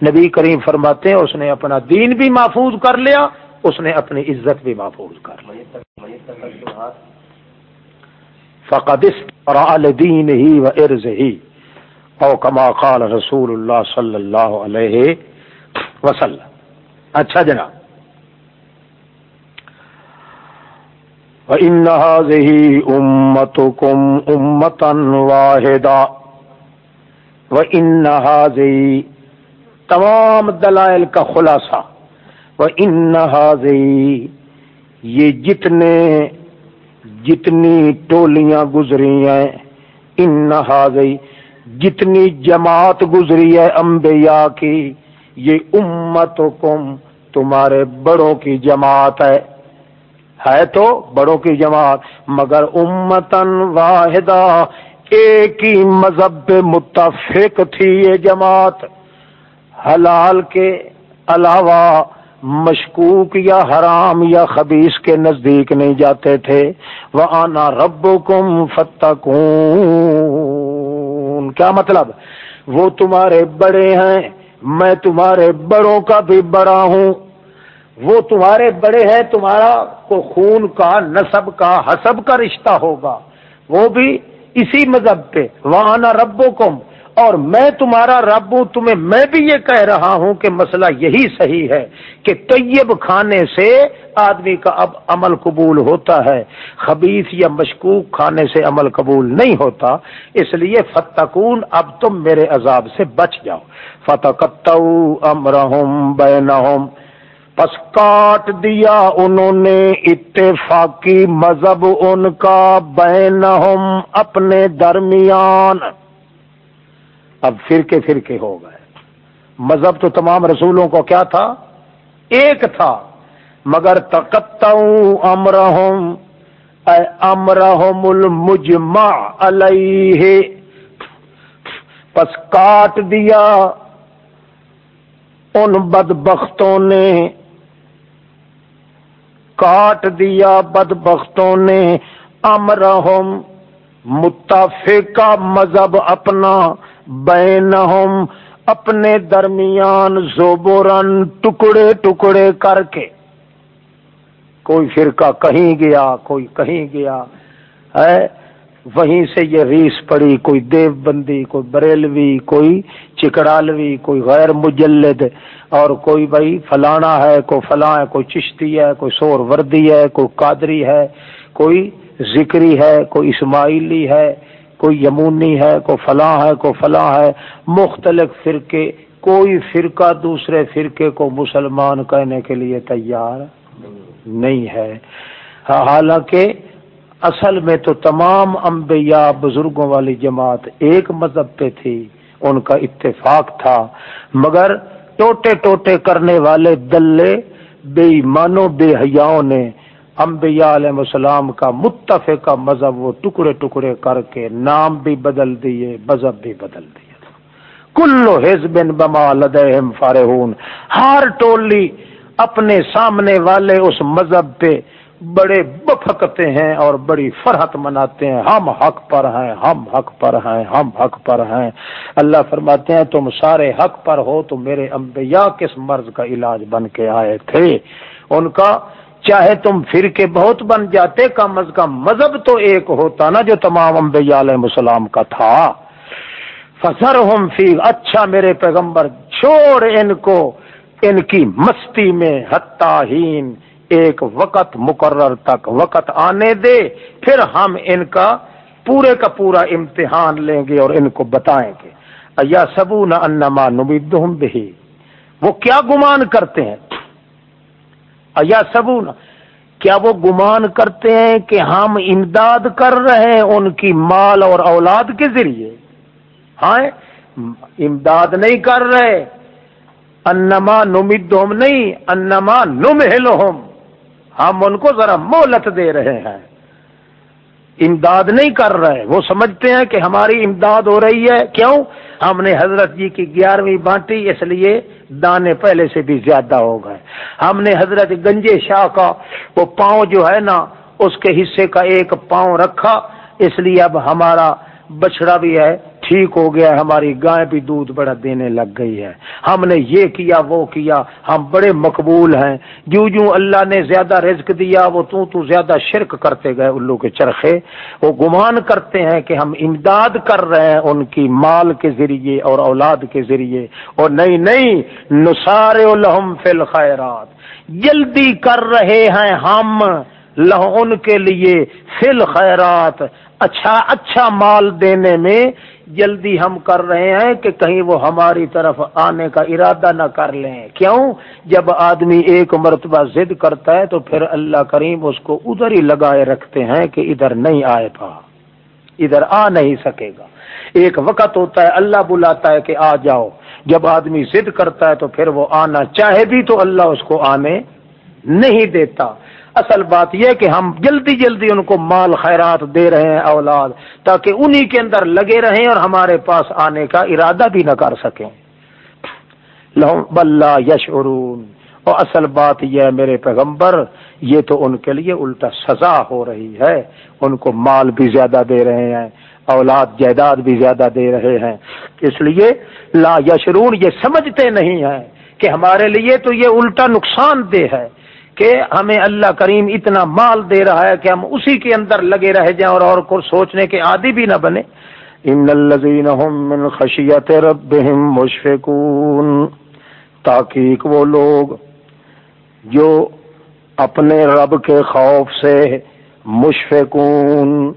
نبی کریم فرماتے ہیں، اس نے اپنا دین بھی محفوظ کر لیا، اس نے اپنی عزت بھی محفوظ کر لیا۔ فقد استبرال دین ہی و ارض ہی او کما قال رسول اللہ صلی اللہ علیہ وسلم. اچھا جناب. وَإِنَّ هَذِهِ أُمَّتُكُمْ أُمَّةً وَاحِدًا. وَإِنَّ هَذِهِ تمام دلائل کا خلاصہ. وَإِنَّ هَذِهِ یہ جتنے جتنی ٹولیاں گزری ہیں ان هَذِهِ جتنی جماعت گزری ہے انبیاء کی، یہ امت تمہارے بڑوں کی جماعت ہے۔ ہے تو بڑوں کی جماعت، مگر امتن واحدہ، ایک ہی مذہب پہ متفق تھی یہ جماعت۔ حلال کے علاوہ مشکوک یا حرام یا خبیص کے نزدیک نہیں جاتے تھے۔ وہ آنا رب کم فتح کیا مطلب؟ وہ تمہارے بڑے ہیں، میں تمہارے بڑوں کا بھی بڑا ہوں۔ وہ تمہارے بڑے ہیں، تمہارا کو خون کا نصب کا، حسب کا رشتہ ہوگا۔ وہ بھی اسی مذہب پہ۔ وہاں ربو کم اور میں تمہارا رب ہوں، تمہیں میں بھی یہ کہہ رہا ہوں کہ مسئلہ یہی صحیح ہے کہ طیب کھانے سے آدمی کا اب عمل قبول ہوتا ہے خبیص یا مشکوک کھانے سے عمل قبول نہیں ہوتا، اس لیے فتقون اب تم میرے عذاب سے بچ جاؤ۔ فتح امرحم بینہم پس کاٹ دیا انہوں نے اتفاقی مذہب ان کا بینہم اپنے درمیان۔ اب فرقے فرقے ہو گئے۔ مذہب تو تمام رسولوں کو کیا تھا؟ ایک تھا۔ مگر تکتا امرحم امرحم المجمع علیہ۔ پس کاٹ دیا۔ ان بدبختوں نے۔ کاٹ دیا بد بختوں نے۔ امرحم متفقہ مذہب اپنا۔ بینہم اپنے درمیان زوبورن ٹکڑے ٹکڑے کر کے۔ کوئی فرقہ کہیں گیا، کوئی کہیں گیا، ہے؟ وہیں سے یہ ریس پڑی، کوئی دیو بندی کوئی بریلوی، کوئی چکڑالوی کوئی غیر مجلد، اور کوئی بھائی فلانا ہے، کوئی فلاں ہے، کوئی چشتی ہے، کوئی سور وردی ہے، کوئی قادری ہے، کوئی ذکری ہے، کوئی اسماعیلی ہے کوئی یمونی ہے، کوئی فلاں ہے، کوئی فلاں ہے، مختلف فرقے، کوئی فرقہ دوسرے فرقے کو مسلمان کہنے کے لیے تیار نہیں ہے۔ حالانکہ اصل میں تو تمام انبیاء بزرگوں والی جماعت ایک مذہب پہ تھی، ان کا اتفاق تھا۔ مگر ٹوٹے ٹوٹے کرنے والے دلے، بے ایمانوں، بے حیاؤں نے انبیاء علیہ السلام کا متفق کا مذہب وہ ٹکڑے ٹکڑے کر کے نام بھی بدل دیے، مذہب بھی بدل دیے کلو حزب بما لدہم فارہون ہر ٹولی اپنے سامنے والے اس مذہب پہ بڑے بفکتے ہیں اور بڑی فرحت مناتے ہیں۔ ہم حق پر ہیں، ہم حق پر ہیں، ہم حق پر ہیں۔ اللہ فرماتے ہیں، تم سارے حق پر ہو تو میرے انبیاء کس مرض کا علاج بن کے آئے تھے؟ ان کا چاہے تم پھر کے بہت بن جاتے، کم از کم مذہب تو ایک ہوتا نا جو تمام انبیاء علیہ السلام کا تھا۔ فصر ہم فی اچھا میرے پیغمبر، چھوڑ ان کو۔ ان کی مستی میں حتاہین ایک وقت مقرر تک وقت آنے دے، پھر ہم ان کا پورے کا پورا امتحان لیں گے اور ان کو بتائیں گے۔ یا سبو نہ انما نبید وہ کیا گمان کرتے ہیں؟ یا سبو کیا وہ گمان کرتے ہیں کہ ہم امداد کر رہے ہیں ان کی مال اور اولاد کے ذریعے؟ ہاں امداد نہیں کر رہے۔ انما نمد نہیں، انما نم ہم ان کو ذرا مولت دے رہے ہیں۔ امداد نہیں کر رہے وہ سمجھتے ہیں کہ ہماری امداد ہو رہی ہے کیوں ہم نے حضرت جی کی گیارہویں بانٹی اس لیے دانے پہلے سے بھی زیادہ ہو گئے ہم نے حضرت گنجے شاہ کا وہ پاؤں جو ہے نا اس کے حصے کا ایک پاؤں رکھا اس لیے اب ہمارا بچڑا بھی ہے ٹھیک ہو گیا ہماری گائے بھی دودھ بڑا دینے لگ گئی ہے۔ ہم نے یہ کیا، وہ کیا، ہم بڑے مقبول ہیں۔ جو جو اللہ نے زیادہ رزق دیا، وہ تو تو زیادہ شرک کرتے گئے الو کے چرخے۔ وہ گمان کرتے ہیں کہ ہم امداد کر رہے ہیں ان کی مال کے ذریعے اور اولاد کے ذریعے۔ اور نہیں نہیں نثار الحم فل خیرات جلدی کر رہے ہیں ہم لہ ان کے لیے فل خیرات اچھا اچھا مال دینے میں جلدی ہم کر رہے ہیں کہ کہیں وہ ہماری طرف آنے کا ارادہ نہ کر لیں۔ کیوں؟ جب آدمی ایک مرتبہ ضد کرتا ہے تو پھر اللہ کریم اس کو ادھر ہی لگائے رکھتے ہیں کہ ادھر نہیں آئے پا۔ ادھر آ نہیں سکے گا۔ ایک وقت ہوتا ہے اللہ بلاتا ہے کہ آ جاؤ۔ جب آدمی ضد کرتا ہے تو پھر وہ آنا چاہے بھی تو اللہ اس کو آنے نہیں دیتا۔ اصل بات یہ کہ ہم جلدی جلدی ان کو مال خیرات دے رہے ہیں اولاد، تاکہ انہی کے اندر لگے رہیں اور ہمارے پاس آنے کا ارادہ بھی نہ کر سکیں۔ بلّہ یش اور اصل بات یہ ہے میرے پیغمبر، یہ تو ان کے لیے الٹا سزا ہو رہی ہے۔ ان کو مال بھی زیادہ دے رہے ہیں، اولاد جائیداد بھی زیادہ دے رہے ہیں۔ اس لیے لا یشرون یہ سمجھتے نہیں ہیں کہ ہمارے لیے تو یہ الٹا نقصان دہ ہے۔ کہ ہمیں اللہ کریم اتنا مال دے رہا ہے کہ ہم اسی کے اندر لگے رہ جائیں اور اور کو سوچنے کے عادی بھی نہ بنے۔ ان الذين هم من خشیت ربهم مشفقون، تاکہ وہ لوگ جو اپنے رب کے خوف سے مشفقون،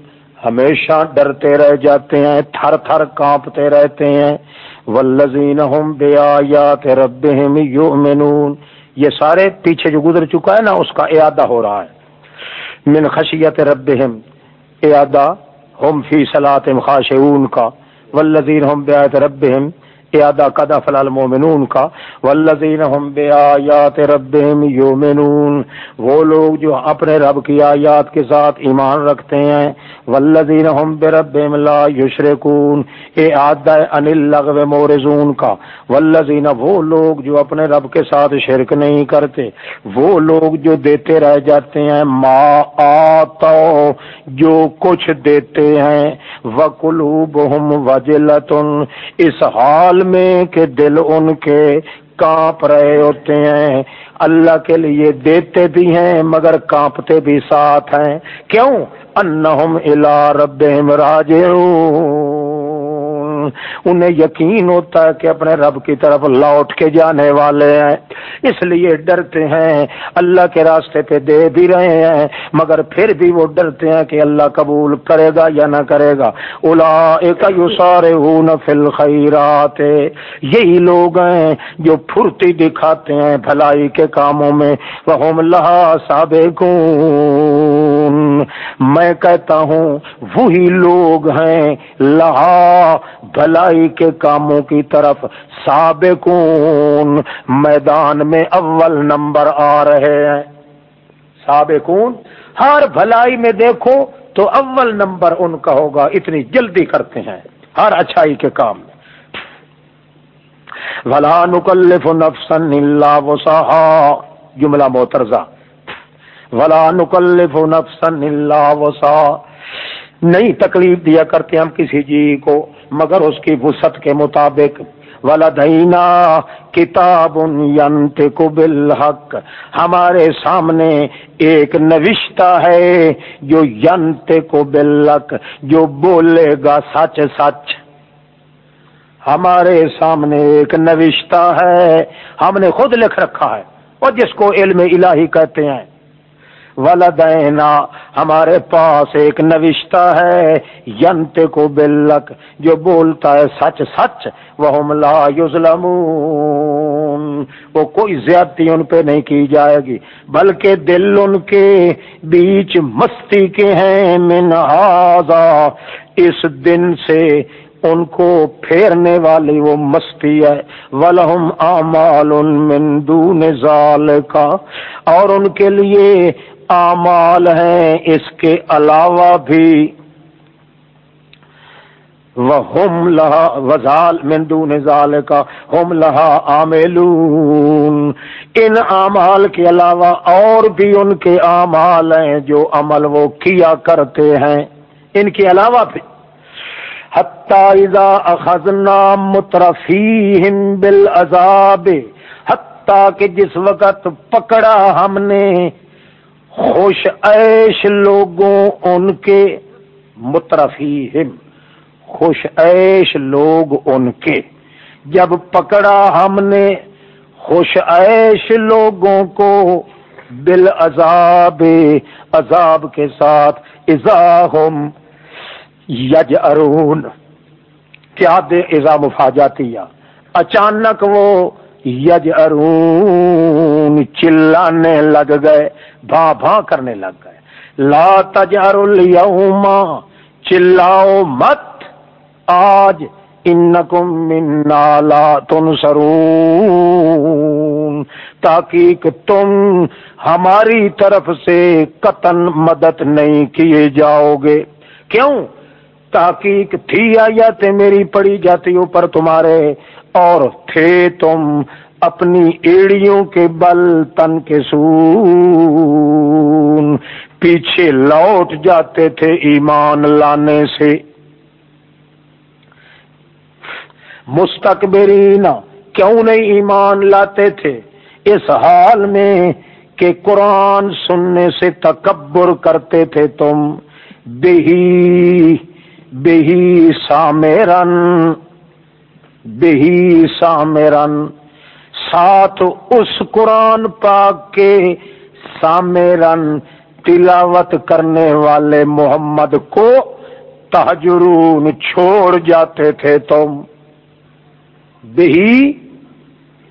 ہمیشہ ڈرتے رہ جاتے ہیں، تھر تھر کانپتے رہتے ہیں۔ والذین هم بآیات ربهم یؤمنون یہ سارے پیچھے جو گزر چکا ہے نا، اس کا اعادہ ہو رہا ہے۔ من خشیت رب اعادہ ہم فی صلاح خاشعون کا۔ والذین ہم بیات رب ادا قدا فلال مومنون کا، والذین هم بآیات ربهم یؤمنون، وہ لوگ جو اپنے رب کی آیات کے ساتھ ایمان رکھتے ہیں، والذین هم بربهم لا یشرکون، اے آدہ ان اللغو مورزون کا، والذین وہ لوگ جو اپنے رب کے ساتھ شرک نہیں کرتے، وہ لوگ جو دیتے رہ جاتے ہیں، ما آتو، جو کچھ دیتے ہیں وقلوبهم وجلتن، اس حال میں کہ دل ان کے کانپ رہے ہوتے ہیں۔ اللہ کے لیے دیتے بھی ہیں مگر کانپتے بھی ساتھ ہیں۔ کیوں؟ انہم الا ربہم راجعون۔ انہیں یقین ہوتا ہے کہ اپنے رب کی طرف لوٹ کے جانے والے ہیں۔ اس لیے ڈرتے ہیں، اللہ کے راستے پہ دے بھی رہے ہیں، مگر پھر بھی وہ ڈرتے ہیں کہ اللہ قبول کرے گا یا نہ کرے گا۔ الا ایک سارے فل خیرات یہی لوگ ہیں جو پھرتی دکھاتے ہیں بھلائی کے کاموں میں۔ وہ لہا سابقون۔ میں کہتا ہوں، وہی لوگ ہیں لہا بھلائی کے کاموں کی طرف سابقون۔ میدان میں اول نمبر آ رہے ہیں۔ سابقون؟ ہر بھلائی میں دیکھو تو اول نمبر ان کا ہوگا۔ اتنی جلدی کرتے ہیں ہر اچھائی کے کام۔ میں بھلا نکلف نفسن اللہ وسا جملہ موترزہ ولا نکلف نفسن اللہ وسا نہیں تکلیف دیا کرتے ہم کسی جی کو، مگر اس کی وسط کے مطابق۔ ولدینا کتاب کو بالحق۔ ہمارے سامنے ایک نوشتہ ہے جو ینت کو بالحق، جو بولے گا سچ سچ۔ ہمارے سامنے ایک نوشتہ ہے، ہم نے خود لکھ رکھا ہے، اور جس کو علم الہی کہتے ہیں۔ ولدینا، ہمارے پاس ایک نوشتہ ہے ینت کو بلک جو بولتا ہے سچ سچ وہ لا یظلمون۔ وہ کوئی زیادتی ان پہ نہیں کی جائے گی، بلکہ دل ان کے بیچ مستی کے ہیں۔ من ہاضا اس دن سے ان کو پھیرنے والی وہ مستی ہے۔ ولہم اعمال من دون ذالک اور ان کے لیے اعمال ہیں، اس کے علاوہ بھی وہم لہا وزال من دون ذالک ہم لہا عاملون۔ ان اعمال کے علاوہ اور بھی ان کے اعمال ہیں جو عمل وہ کیا کرتے ہیں۔ ان کے علاوہ بھی۔ اذا اخذنا مترفیہم بالعذاب حتی کہ جس وقت پکڑا ہم نے خوش عیش لوگوں ان کے مترفیہم۔ خوش عیش لوگ ان کے۔ جب پکڑا ہم نے خوش عیش لوگوں کو بل عذاب عذاب کے ساتھ ہم یج ارون کیا دے ایزا مفاجاتی اچانک وہ یج ارون چلانے لگ گئے بھا بھا کرنے لگ گئے۔ لا تجر الیوما چلاؤ مت۔ آج انکم منا لا تنصرون۔ تاکہ تم ہماری طرف سے قطن مدد نہیں کیے جاؤ گے کیوں؟ تحقیق تھی آیات میری پڑی جاتی اوپر تمہارے، اور تھے تم اپنی ایڑیوں کے بل تن کے سون۔ پیچھے لوٹ جاتے تھے ایمان لانے سے۔ مستقبرین کیوں نہیں ایمان لاتے تھے؟ اس حال میں کہ قرآن سننے سے تکبر کرتے تھے تم۔ بہی بہی سامرن بہی سامرن۔ ساتھ اس قرآن پاک کے سامرن تلاوت کرنے والے محمد کو تحجرون چھوڑ جاتے تھے تم۔ بہی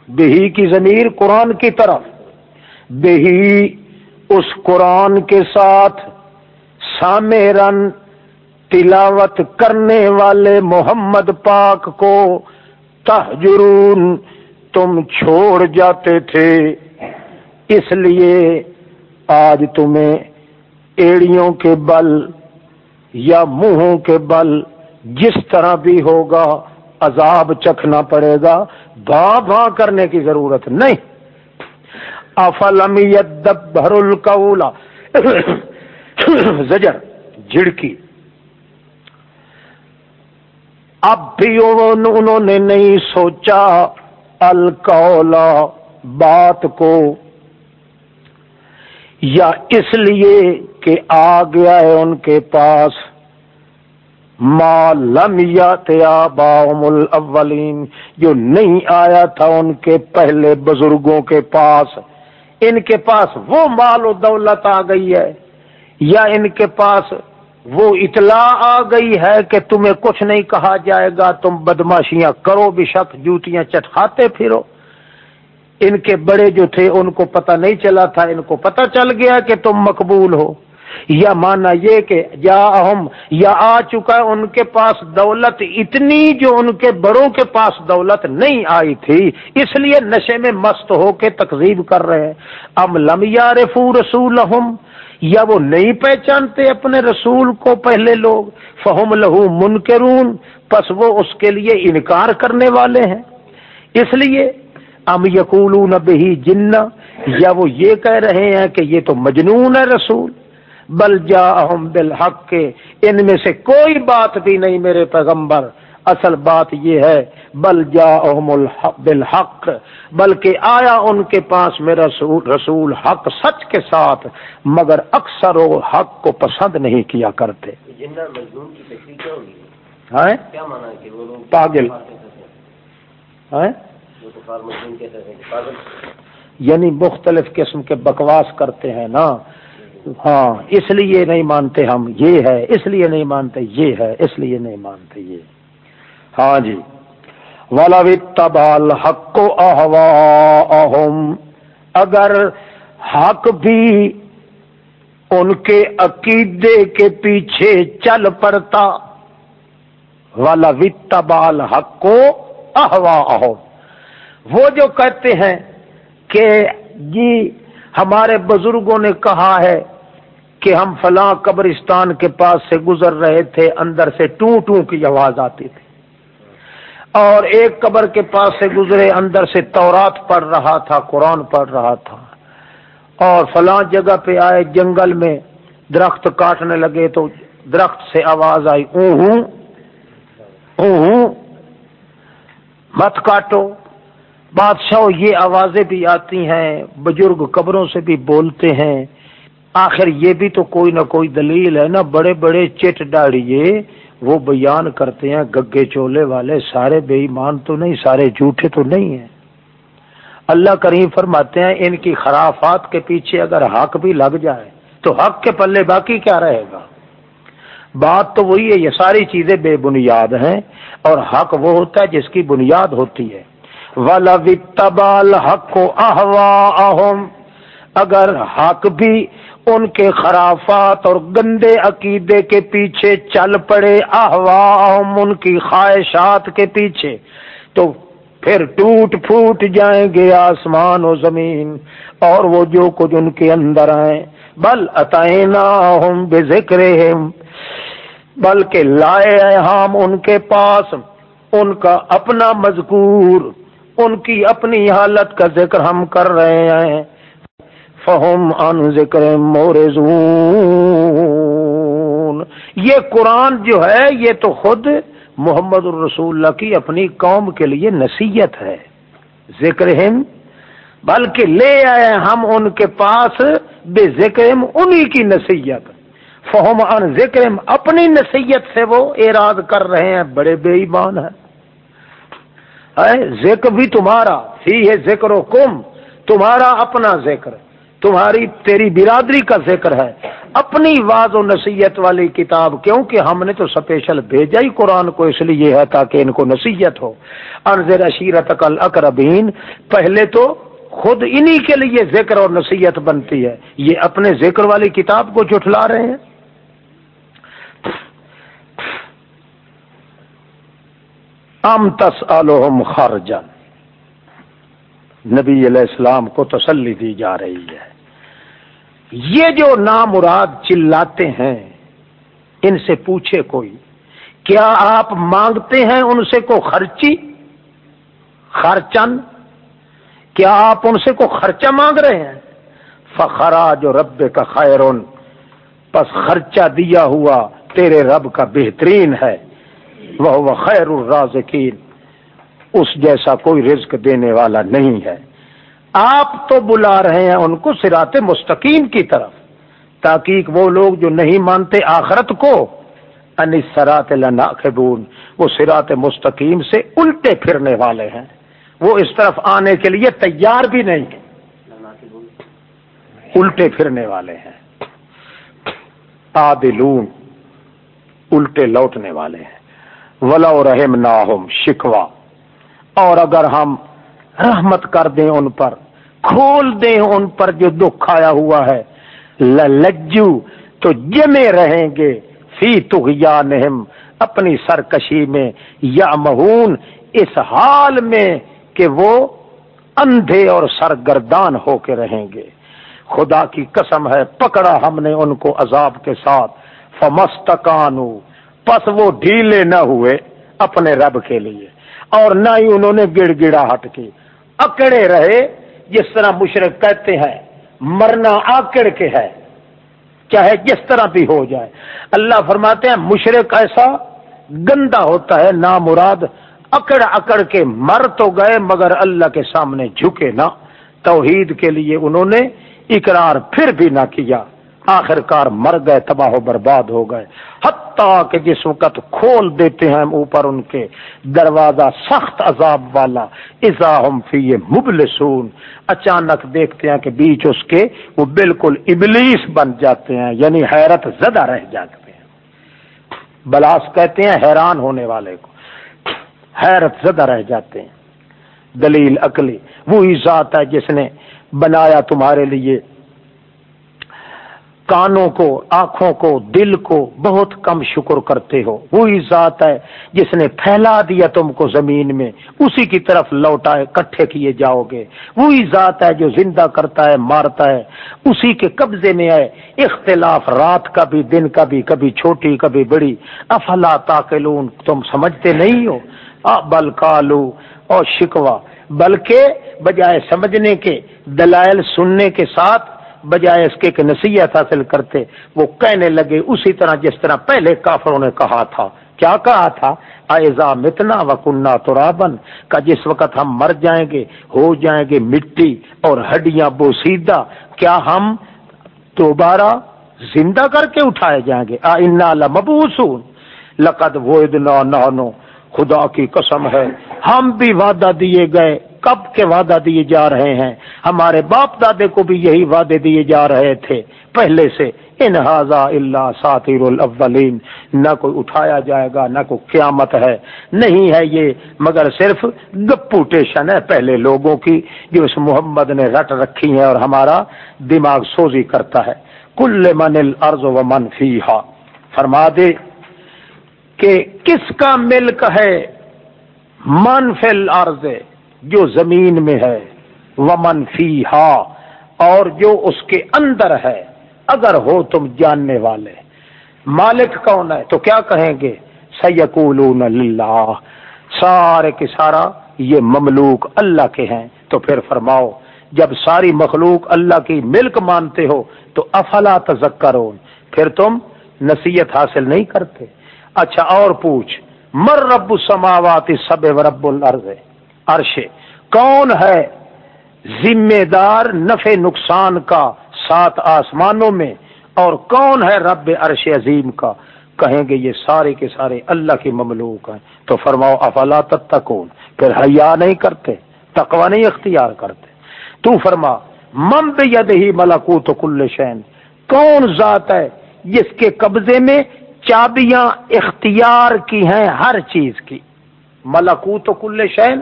بہی کی ضمیر قرآن کی طرف۔ بہی اس قرآن کے ساتھ سامرن تلاوت کرنے والے محمد پاک کو تحجرون تم چھوڑ جاتے تھے۔ اس لیے آج تمہیں ایڑیوں کے بل یا منہوں کے بل جس طرح بھی ہوگا عذاب چکھنا پڑے گا۔ بھا بھا کرنے کی ضرورت نہیں۔ افلم یدبر القولا زجر، جھڑکی۔ اب بھی انہوں نے نہیں سوچا۔ الکولا بات کو، یا اس لیے کہ آ گیا ہے ان کے پاس۔ لم یا تیا الاولین، جو نہیں آیا تھا ان کے پہلے بزرگوں کے پاس۔ ان کے پاس وہ مال و دولت آ گئی ہے، یا ان کے پاس وہ اطلاع آ گئی ہے کہ تمہیں کچھ نہیں کہا جائے گا، تم بدماشیاں کرو بھی شک، جوتیاں چٹکاتے پھرو۔ ان کے بڑے جو تھے، ان کو پتہ نہیں چلا تھا، ان کو پتہ چل گیا کہ تم مقبول ہو۔ یا مانا یہ کہ یا ہم، یا آ چکا ان کے پاس دولت، اتنی جو ان کے بڑوں کے پاس دولت نہیں آئی تھی، اس لیے نشے میں مست ہو کے تقزیب کر رہے ہیں۔ ام لم یا رفو رسول یا وہ نہیں پہچانتے اپنے رسول کو پہلے لوگ؟ فہم لہو منکرون، پس وہ اس کے لیے انکار کرنے والے ہیں۔ اس لیے، ام یقول بہی جن یا وہ یہ کہہ رہے ہیں کہ یہ تو مجنون ہے رسول۔ بل جا بالحق کے ان میں سے کوئی بات بھی نہیں میرے پیغمبر۔ اصل بات یہ ہے، بل جا بالحق، بلکہ آیا ان کے پاس میرا رسول حق سچ کے ساتھ، مگر اکثر وہ حق کو پسند نہیں کیا کرتے۔ پاگل۔ یعنی مختلف قسم کے بکواس کرتے ہیں نا۔ ہاں اس لیے نہیں مانتے ہم، یہ ہے، اس لیے نہیں مانتے، یہ ہے، اس لیے نہیں مانتے، یہ۔ ہاں جی۔ والا تبال حق کو احوا اگر حق بھی ان کے عقیدے کے پیچھے چل پڑتا۔ والا وال حق کو احوا وہ جو کہتے ہیں کہ جی ہمارے بزرگوں نے کہا ہے کہ ہم فلاں قبرستان کے پاس سے گزر رہے تھے، اندر سے ٹو ٹو کی آواز آتی تھی۔ اور ایک قبر کے پاس سے گزرے، اندر سے تورات پڑھ رہا تھا، قرآن پڑھ رہا تھا۔ اور فلاں جگہ پہ آئے، جنگل میں درخت کاٹنے لگے تو درخت سے آواز آئی اوں اوں مت کاٹو۔ بادشاہ یہ آوازیں بھی آتی ہیں، بزرگ قبروں سے بھی بولتے ہیں۔ آخر یہ بھی تو کوئی نہ کوئی دلیل ہے نا، بڑے بڑے چٹ ڈاڑیے وہ بیان کرتے ہیں، گگے چولے والے سارے بے ایمان تو نہیں، سارے جھوٹے تو نہیں ہیں۔ اللہ کریم فرماتے ہیں، ان کی خرافات کے پیچھے اگر حق بھی لگ جائے تو حق کے پلے باقی کیا رہے گا؟ بات تو وہی ہے، یہ ساری چیزیں بے بنیاد ہیں اور حق وہ ہوتا ہے جس کی بنیاد ہوتی ہے۔ تبال حق کو اگر حق بھی ان کے خرافات اور گندے عقیدے کے پیچھے چل پڑے احوا ان کی خواہشات کے پیچھے۔ تو پھر ٹوٹ پھوٹ جائیں گے آسمان و زمین، اور وہ جو کچھ ان کے اندر آئے بل اتنا ہوں بے ذکر بلکہ لائے ہم ان کے پاس۔ ان کا اپنا مذکور، ان کی اپنی حالت کا ذکر ہم کر رہے ہیں۔ فہم ان ذکر یہ قرآن جو ہے، یہ تو خود محمد الرسول اللہ کی اپنی قوم کے لیے نصیحت ہے۔ ذکر ہم، بلکہ لے آئے ہم ان کے پاس بے ذکر انہی کی نصیحت۔ فہم ان ذکر اپنی نصیحت سے وہ اراد کر رہے ہیں۔ بڑے بے ایمان ہیں۔ ذکر بھی تمہارا۔ فی ہے ذکر و کم، تمہارا اپنا ذکر۔ تمہاری تیری برادری کا ذکر ہے۔ اپنی واض و نصیحت والی کتاب، کیونکہ ہم نے تو سپیشل بھیجا ہی قرآن کو، اس لیے ہے تاکہ ان کو نصیحت ہو۔ انضر اشیرت کل اکربین پہلے تو خود انہی کے لیے ذکر اور نصیحت بنتی ہے۔ یہ اپنے ذکر والی کتاب کو جٹلا رہے ہیں۔ ام تس خرجن نبی علیہ السلام کو تسلی دی جا رہی ہے۔ یہ جو نامراد چلاتے ہیں، ان سے پوچھے کوئی، کیا آپ مانگتے ہیں ان سے کو خرچی؟ خرچن، کیا آپ ان سے کو خرچہ مانگ رہے ہیں؟ فخرا جو رب کا خیرون پس خرچہ دیا ہوا تیرے رب کا بہترین ہے وہ خیر الرازقین۔ اس جیسا کوئی رزق دینے والا نہیں ہے۔ آپ تو بلا رہے ہیں ان کو سرات مستقیم کی طرف تاکہ وہ لوگ جو نہیں مانتے آخرت کو سرات خبون وہ سرات مستقیم سے الٹے پھرنے والے ہیں۔ وہ اس طرف آنے کے لیے تیار بھی نہیں الٹے پھرنے والے ہیں۔ عادلون، الٹے لوٹنے والے ہیں۔ ولا رحم نہ شکوا اور اگر ہم رحمت کر دیں ان پر کھول دیں ان پر جو دکھ آیا ہوا ہے۔ لجو تو جمے رہیں گے۔ فی تغیا نہم اپنی سرکشی میں۔ یا مہون اس حال میں کہ وہ اندھے اور سرگردان ہو کے رہیں گے۔ خدا کی قسم ہے، پکڑا ہم نے ان کو عذاب کے ساتھ۔ فمستکانو، پس وہ ڈھیلے نہ ہوئے اپنے رب کے لیے۔ اور نہ ہی انہوں نے گڑ گڑا ہٹ کی۔ اکڑے رہے جس طرح مشرق کہتے ہیں، مرنا آکڑ کے ہے، چاہے جس طرح بھی ہو جائے۔ اللہ فرماتے ہیں، مشرق ایسا گندا ہوتا ہے نا مراد اکڑ اکڑ کے مر تو گئے، مگر اللہ کے سامنے جھکے نہ۔ توحید کے لیے انہوں نے اقرار پھر بھی نہ کیا۔ آخر کار مر گئے، تباہ و برباد ہو گئے۔ حتیٰ کہ جس وقت کھول دیتے ہیں اوپر ان کے، دروازہ سخت عذاب والا۔ ہم فی مبلسون۔ اچانک دیکھتے ہیں کہ بیچ اس کے وہ بالکل ابلیس بن جاتے ہیں یعنی حیرت زدہ رہ جاتے ہیں۔ بلاس کہتے ہیں حیران ہونے والے کو۔ حیرت زدہ رہ جاتے ہیں۔ دلیل عقلی۔ وہی ذات ہے جس نے بنایا تمہارے لیے کانوں کو، آنکھوں کو، دل کو بہت کم شکر کرتے ہو۔ وہی ذات ہے جس نے پھیلا دیا تم کو زمین میں، اسی کی طرف لوٹا کٹھے کیے جاؤ گے۔ وہی ذات ہے جو زندہ کرتا ہے، مارتا ہے۔ اسی کے قبضے میں ہے۔ اختلاف رات کا بھی دن کا بھی کبھی چھوٹی، کبھی بڑی۔ افلا تاکلون، تم سمجھتے نہیں ہو؟ بل کالو اور شکوا بلکہ بجائے سمجھنے کے، دلائل سننے کے ساتھ بجائے اس کے کہ نصیحت حاصل کرتے، وہ کہنے لگے، اسی طرح جس طرح پہلے کافروں نے کہا تھا۔ کیا کہا تھا؟ ایزا متنا و کنہ کا جس وقت ہم مر جائیں گے، ہو جائیں گے مٹی اور ہڈیاں بوسیدہ۔ کیا ہم دوبارہ زندہ کر کے اٹھائے جائیں گے؟ مبوسون لقد وہ نو خدا کی قسم ہے، ہم بھی وعدہ دیے گئے۔ کب کے وعدہ دیے جا رہے ہیں؟ ہمارے باپ دادے کو بھی یہی وعدے دیے جا رہے تھے۔ پہلے سے انہذا اللہ ساتیر الاولین نہ کوئی اٹھایا جائے گا، نہ کوئی قیامت ہے۔ نہیں ہے یہ، مگر صرف گپوٹیشن ہے پہلے لوگوں کی، جو اس محمد نے رٹ رکھی ہے اور ہمارا دماغ سوزی کرتا ہے۔ کل من الارض و من فیہا۔ فرما دے کہ کس کا ملک ہے؟ من فی الارض۔ جو زمین میں ہے، ومن فی ہا اور جو اس کے اندر ہے، اگر ہو تم جاننے والے۔ مالک کون ہے؟ تو کیا کہیں گے؟ سیقولون للہ سارے کے سارا یہ مملوک اللہ کے ہیں۔ تو پھر فرماؤ، جب ساری مخلوق اللہ کی ملک مانتے ہو، تو افلا تذکرون۔ پھر تم نصیحت حاصل نہیں کرتے۔ اچھا اور پوچھ مر رب السماوات سب رب الارض عرش کون ہے ذمہ دار نفع نقصان کا سات آسمانوں میں اور کون ہے رب عرش عظیم کا؟ کہیں گے یہ سارے کے سارے اللہ کی مملوک ہیں۔ تو فرماؤ، افلا تتکون پھر حیا نہیں کرتے، تقوی نہیں اختیار کرتے۔ تو فرما مم بید ہی ملکوت کل شین؟ کون ذات ہے جس کے قبضے میں چابیاں اختیار کی ہیں ہر چیز کی؟ ملکوت کل شین؟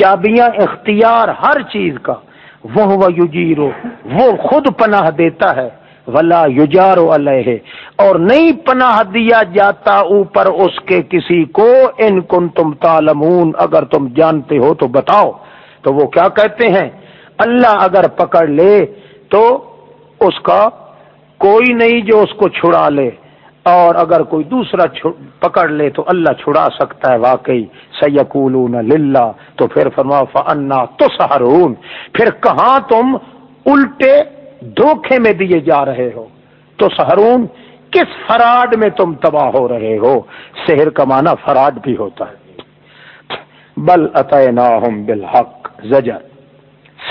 چابیاں اختیار ہر چیز کا۔ وہ یجیرو، وہ خود پناہ دیتا ہے۔ ولا یجارو علیہ، اور نہیں پناہ دیا جاتا اوپر اس کے کسی کو۔ ان کن تم تالمون اگر تم جانتے ہو تو بتاؤ۔ تو وہ کیا کہتے ہیں؟ اللہ اگر پکڑ لے تو اس کا کوئی نہیں جو اس کو چھڑا لے۔ اور اگر کوئی دوسرا پکڑ لے تو اللہ چھڑا سکتا ہے واقعی۔ سیقولون للہ، تو پھر فرما فنا تو سہرون پھر کہاں تم الٹے دھوکھے میں دیے جا رہے ہو؟ تو سہرون کس فراڈ میں تم تباہ ہو رہے ہو؟ شہر کا معنی فراڈ بھی ہوتا ہے۔ بل اتیناہم بالحق، زجر۔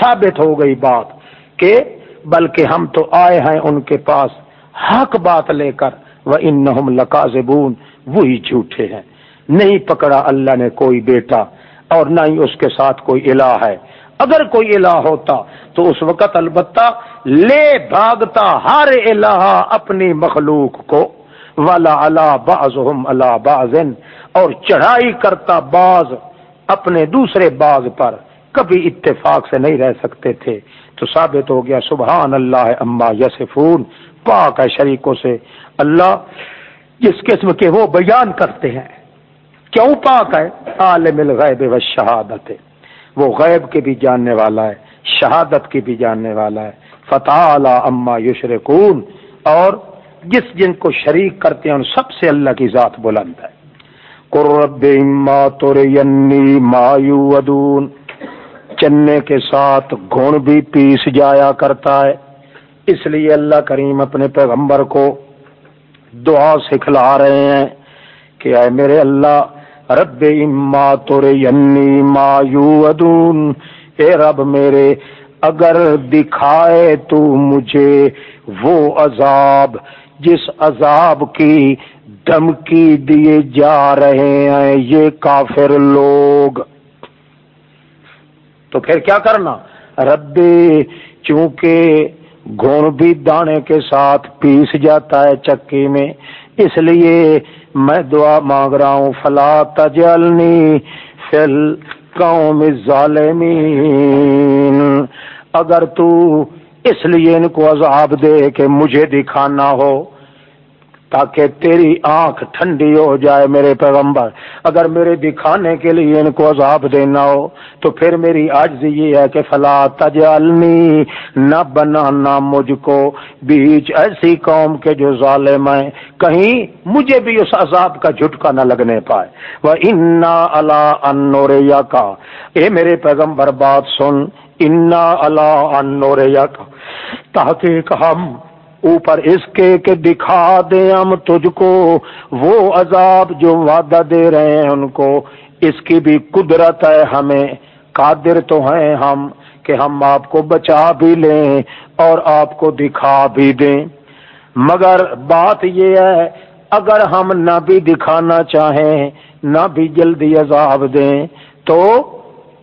ثابت ہو گئی بات کہ بلکہ ہم تو آئے ہیں ان کے پاس حق بات لے کر۔ وہ ان لکازبون وہی جھوٹے ہیں۔ نہیں پکڑا اللہ نے کوئی بیٹا اور نہ ہی اس کے ساتھ کوئی الہ ہے۔ اگر کوئی الہ ہوتا تو اس وقت البتہ لے بھاگتا ہر الہ اپنی مخلوق کو۔ والا اللہ باز اللہ بازن اور چڑھائی کرتا باز اپنے دوسرے باز پر۔ کبھی اتفاق سے نہیں رہ سکتے تھے۔ تو ثابت ہو گیا، سبحان اللہ اما یسفون پاک ہے شریکوں سے۔ اللہ جس قسم کے وہ بیان کرتے ہیں، کیوں پاک ہے؟ عالم الغیب و شہادت وہ غیب کے بھی جاننے والا ہے، شہادت کی بھی جاننے والا ہے۔ فتح اما یشرکون۔ اور جس جن کو شریک کرتے ہیں، ان سب سے اللہ کی ذات بلند ہے۔ قرب اما مایو ادون چنے کے ساتھ گھن بھی پیس جایا کرتا ہے۔ اس لیے اللہ کریم اپنے پیغمبر کو دعا سکھلا رہے ہیں کہ اے میرے اللہ، رب اما تور ما یو ادون اے رب میرے، اگر دکھائے تو مجھے وہ عذاب، جس عذاب کی دھمکی دیے جا رہے ہیں، یہ کافر لوگ۔ تو پھر کیا کرنا؟ ربے چونکہ گھون بھی دانے کے ساتھ پیس جاتا ہے چکی میں۔ اس لیے میں دعا مانگ رہا ہوں، فلا تجلنی فل قوم ظالمین اگر تو اس لیے ان کو عذاب دے کہ مجھے دکھانا ہو تاکہ تیری آنکھ ٹھنڈی ہو جائے میرے پیغمبر۔ اگر میرے دکھانے کے لیے ان کو عذاب دینا ہو، تو پھر میری آج یہ ہے کہ فلا تجالنی نہ بنانا مجھ کو۔ بیچ ایسی قوم کے جو ظالم ہیں، کہیں مجھے بھی اس عذاب کا جھٹکا نہ لگنے پائے۔ وہ انا اللہ انوریا کا اے میرے پیغمبر، بات سن۔ انا اللہ انوریا کا تاکہ ہم اوپر اس کے کہ دکھا دیں ہم تجھ کو، وہ عذاب جو وعدہ دے رہے ہیں ان کو۔ اس کی بھی قدرت ہے ہمیں۔ قادر تو ہیں ہم کہ ہم آپ کو بچا بھی لیں اور آپ کو دکھا بھی دیں۔ مگر بات یہ ہے، اگر ہم نہ بھی دکھانا چاہیں، نہ بھی جلدی عذاب دیں، تو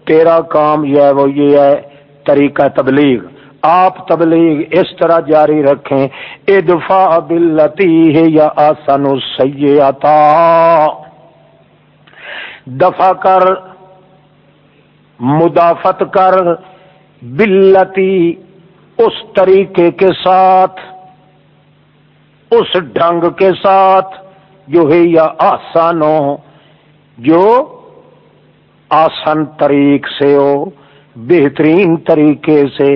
تیرا کام یہ ہے وہ یہ ہے، طریقہ تبلیغ۔ آپ تبلیغ اس طرح جاری رکھیں ادفا بلتی ہے یا آسن سیاتا دفع کر مدافت کر بلتی اس طریقے کے ساتھ، اس ڈھنگ کے ساتھ جو ہے یا آسان ہو، جو آسن طریق سے ہو، بہترین طریقے سے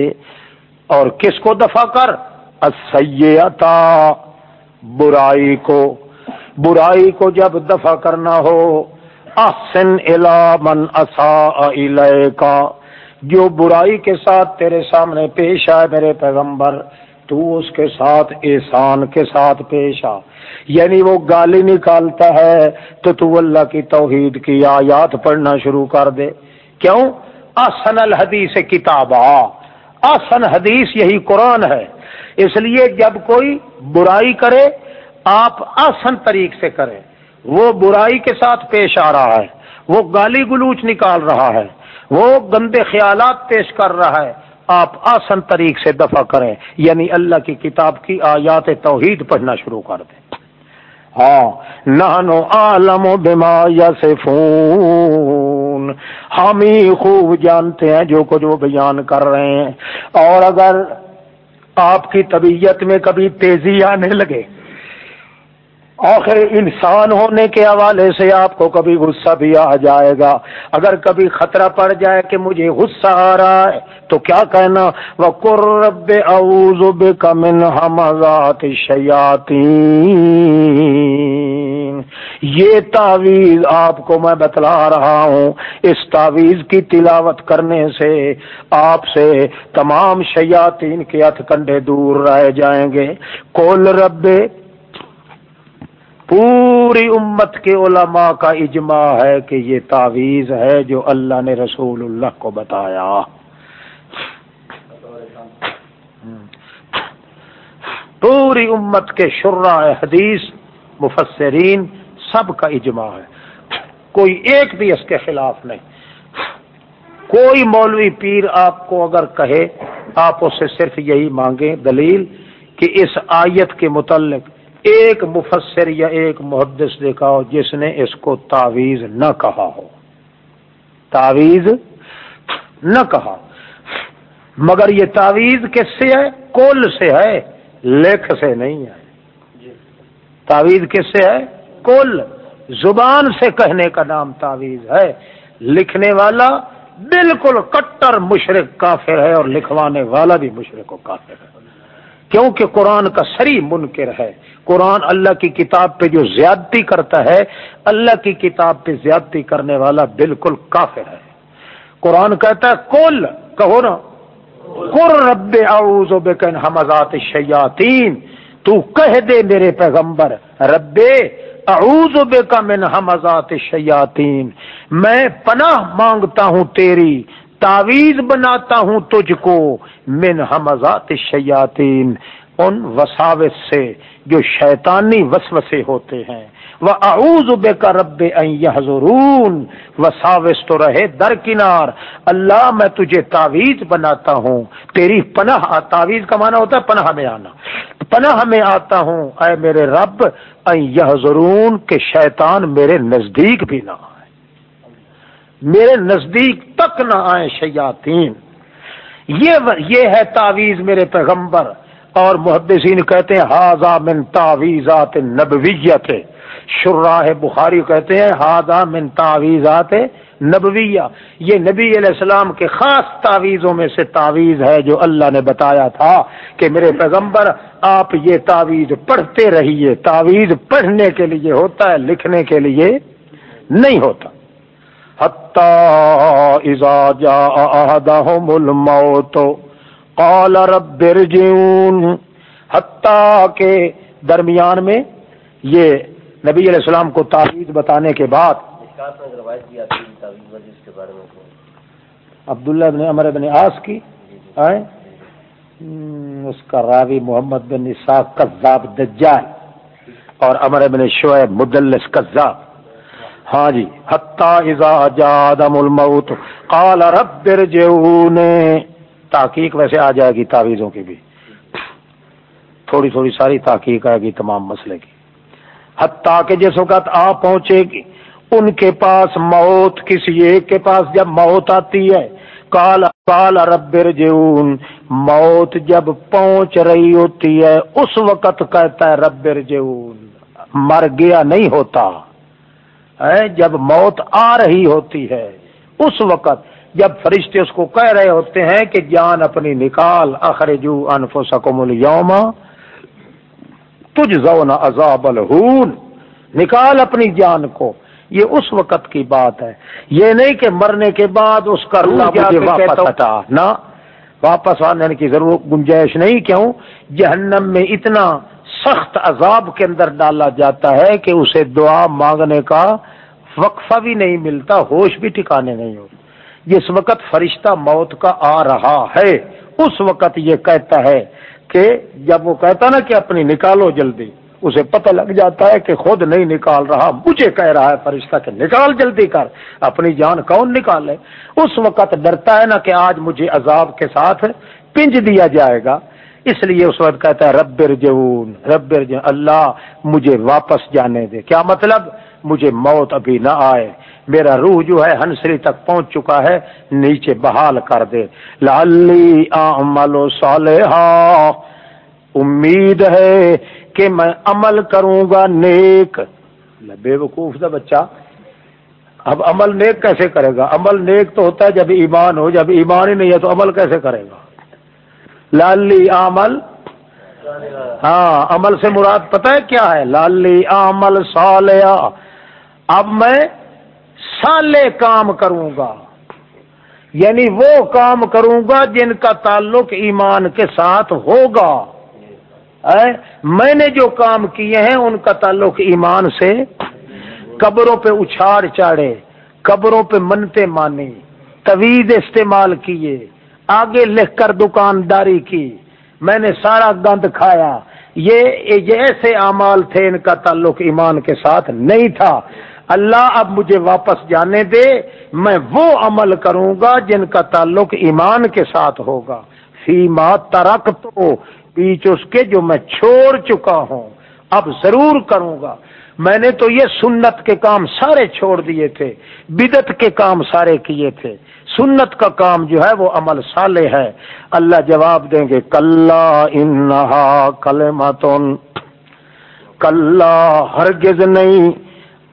اور کس کو دفع کر؟ اسیتا برائی کو۔ برائی کو جب دفع کرنا ہو، احسن الا من اصا کا جو برائی کے ساتھ تیرے سامنے پیش آئے میرے پیغمبر، تو اس کے ساتھ احسان کے ساتھ پیش آ۔ یعنی وہ گالی نکالتا ہے، تو تو اللہ کی توحید کی آیات پڑھنا شروع کر دے۔ کیوں؟ احسن الحدیث کتابہ آسن حدیث یہی قرآن ہے۔ اس لیے جب کوئی برائی کرے، آپ آسن طریق سے کریں۔ وہ برائی کے ساتھ پیش آ رہا ہے۔ وہ گالی گلوچ نکال رہا ہے۔ وہ گندے خیالات پیش کر رہا ہے۔ آپ آسن طریق سے دفع کریں۔ یعنی اللہ کی کتاب کی آیات توحید پڑھنا شروع کر دیں۔ ہاں نانو عالم و بیما ہم ہی خوب جانتے ہیں جو کچھ وہ بیان کر رہے ہیں۔ اور اگر آپ کی طبیعت میں کبھی تیزی آنے لگے، آخر انسان ہونے کے حوالے سے آپ کو کبھی غصہ بھی آ جائے گا۔ اگر کبھی خطرہ پڑ جائے کہ مجھے غصہ آ رہا ہے، تو کیا کہنا؟ وہ قرب اوزب کمن حمزات شیاتی یہ تعویذ آپ کو میں بتلا رہا ہوں۔ اس تعویذ کی تلاوت کرنے سے آپ سے تمام شیاتین کے ہتھ کنڈے دور رہ جائیں گے۔ کول رب، پوری امت کے علماء کا اجماع ہے کہ یہ تعویذ ہے جو اللہ نے رسول اللہ کو بتایا۔ پوری امت کے شرع حدیث، مفسرین سب کا اجماع ہے۔ کوئی ایک بھی اس کے خلاف نہیں۔ کوئی مولوی پیر آپ کو اگر کہے آپ اس سے صرف یہی مانگیں۔ دلیل کہ اس آیت کے متعلق ایک مفسر یا ایک محدث دیکھا ہو جس نے اس کو تعویز نہ کہا ہو۔ تعویز نہ کہا۔ مگر یہ تعویز کس سے ہے؟ کل سے ہے لکھ سے نہیں ہے۔ تعویز کس سے ہے؟ کل زبان سے کہنے کا نام تعویز ہے۔ لکھنے والا بالکل کٹر مشرق کافر ہے اور لکھوانے والا بھی مشرق و کافر ہے۔ کیونکہ قرآن کا سری منکر ہے۔ قرآن اللہ کی کتاب پہ جو زیادتی کرتا ہے، اللہ کی کتاب پہ زیادتی کرنے والا بالکل کافر ہے۔ قرآن کہتا ہے، کل، کہو نا قر رب اعوذ بکن حمزات الشیاطین، تو کہہ دے میرے پیغمبر، رب اعوذ کا من حمزات الشیاطین، میں پناہ مانگتا ہوں تیری، تعویذ بناتا ہوں تجھ کو من حمزات شیاتین ان وساوس سے جو شیطانی وسوسے ہوتے ہیں۔ وہ اعوذ بے کا رب حضرون وساوس تو رہے درکنار اللہ، میں تجھے تعویذ بناتا ہوں۔ تیری پناہ تعویذ کا معنی ہوتا ہے پناہ میں آنا۔ پناہ میں آتا ہوں۔ اے میرے رب یہ ضرون کے شیطان میرے نزدیک بھی نہ آئے۔ میرے نزدیک تک نہ آئے شیاتین یہ ہے تعویذ میرے پیغمبر۔ اور محدثین کہتے ہیں ہاضا من تعویذات نبویت شراہ بخاری کہتے ہیں ہاضا من تعویذات نبویہ یہ نبی علیہ السلام کے خاص تعویذوں میں سے تعویذ ہے جو اللہ نے بتایا تھا کہ میرے پیغمبر، آپ یہ تعویذ پڑھتے رہیے، تعویذ پڑھنے کے لیے ہوتا ہے، لکھنے کے لیے نہیں ہوتا۔ الموت قال رب ارجعون، حتیٰ کے درمیان میں یہ نبی علیہ السلام کو تعویذ بتانے کے بعد عبداللہ بن عمر بن آس کی، آئے اس کا راوی محمد بن اساق قذاب دجال اور امر بن شعیب مدلس قذاب ہاں جی حتیٰ اذا جادم الموت، قال رب ارجعون۔ تحقیق ویسے آ جائے گی تعویذوں کی بھی۔ تھوڑی تھوڑی ساری تحقیق آئے گی تمام مسئلے کی۔ حتیٰ کہ جس وقت آ پہنچے گی، ان کے پاس موت کسی ایک کے پاس جب موت آتی ہے کال کال ربر جون موت جب پہنچ رہی ہوتی ہے، اس وقت کہتا ہے ربر جون مر گیا نہیں ہوتا۔ جب موت آ رہی ہوتی ہے، اس وقت جب فرشتے اس کو کہہ رہے ہوتے ہیں کہ جان اپنی نکال اخرجو انفسکم اليوم تجھ زون عذاب الہون نکال اپنی جان کو۔ یہ اس وقت کی بات ہے۔ یہ نہیں کہ مرنے کے بعد اس کا واپس نہ واپس آنے کی ضرورت گنجائش نہیں کیوں؟ جہنم میں اتنا سخت عذاب کے اندر ڈالا جاتا ہے کہ اسے دعا مانگنے کا وقفہ بھی نہیں ملتا ہوش بھی ٹھکانے نہیں ہوتے جس وقت فرشتہ موت کا آ رہا ہے، اس وقت یہ کہتا ہے کہ جب وہ کہتا نا کہ اپنی نکالو جلدی، اسے پتہ لگ جاتا ہے کہ خود نہیں نکال رہا، مجھے کہہ رہا ہے فرشتہ کہ نکال جلدی کر، اپنی جان کون نکالے اس وقت ڈرتا ہے نا کہ آج مجھے عذاب کے ساتھ پنج دیا جائے گا۔ اس لیے اس وقت کہتا ہے ربر جون ربر جون اللہ مجھے واپس جانے دے۔ کیا مطلب؟ مجھے موت ابھی نہ آئے۔ میرا روح جو ہے ہنسری تک پہنچ چکا ہے، نیچے بحال کر دے۔ لالی صالحا۔ امید ہے کہ میں عمل کروں گا نیک۔ بے وقوف دا بچہ۔ اب عمل نیک کیسے کرے گا؟ عمل نیک تو ہوتا ہے جب ایمان ہو، جب ایمان ہی نہیں ہے تو عمل کیسے کرے گا؟ لالی عمل ہاں عمل سے مراد پتہ ہے کیا ہے؟ لالی عمل صالحہ اب میں سالے کام کروں گا۔ یعنی وہ کام کروں گا جن کا تعلق ایمان کے ساتھ ہوگا۔ میں نے جو کام کیے ہیں، ان کا تعلق ایمان سے قبروں پہ اچھاڑ چاڑے، قبروں پہ منتے مانی طویل استعمال کیے، آگے لکھ کر دکانداری کی۔ میں نے سارا گند کھایا۔ یہ ایسے اعمال تھے، ان کا تعلق ایمان کے ساتھ نہیں تھا۔ اللہ اب مجھے واپس جانے دے، میں وہ عمل کروں گا جن کا تعلق ایمان کے ساتھ ہوگا۔ فیما ترک تو بیچ اس کے جو میں چھوڑ چکا ہوں۔ اب ضرور کروں گا۔ میں نے تو یہ سنت کے کام سارے چھوڑ دیے تھے بدت کے کام سارے کیے تھے۔ سنت کا کام جو ہے وہ عمل سالے ہے۔ اللہ جواب دیں گے کل انہا کل ماتون کل ہرگز نہیں۔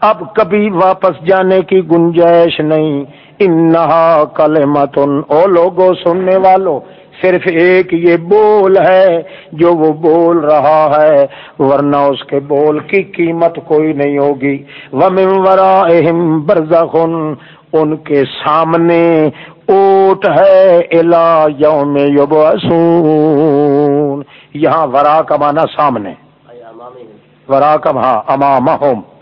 اب کبھی واپس جانے کی گنجائش نہیں۔ انہا کل متن او لوگو سننے والو صرف ایک یہ بول ہے جو وہ بول رہا ہے ورنہ اس کے بول کی قیمت کوئی نہیں ہوگی۔ وَمِن برزخن ان کے سامنے اوٹ ہے الا یوم یبعثون۔ یہاں ورا کا معنی سامنے۔ ورا کا ہاں امامہم۔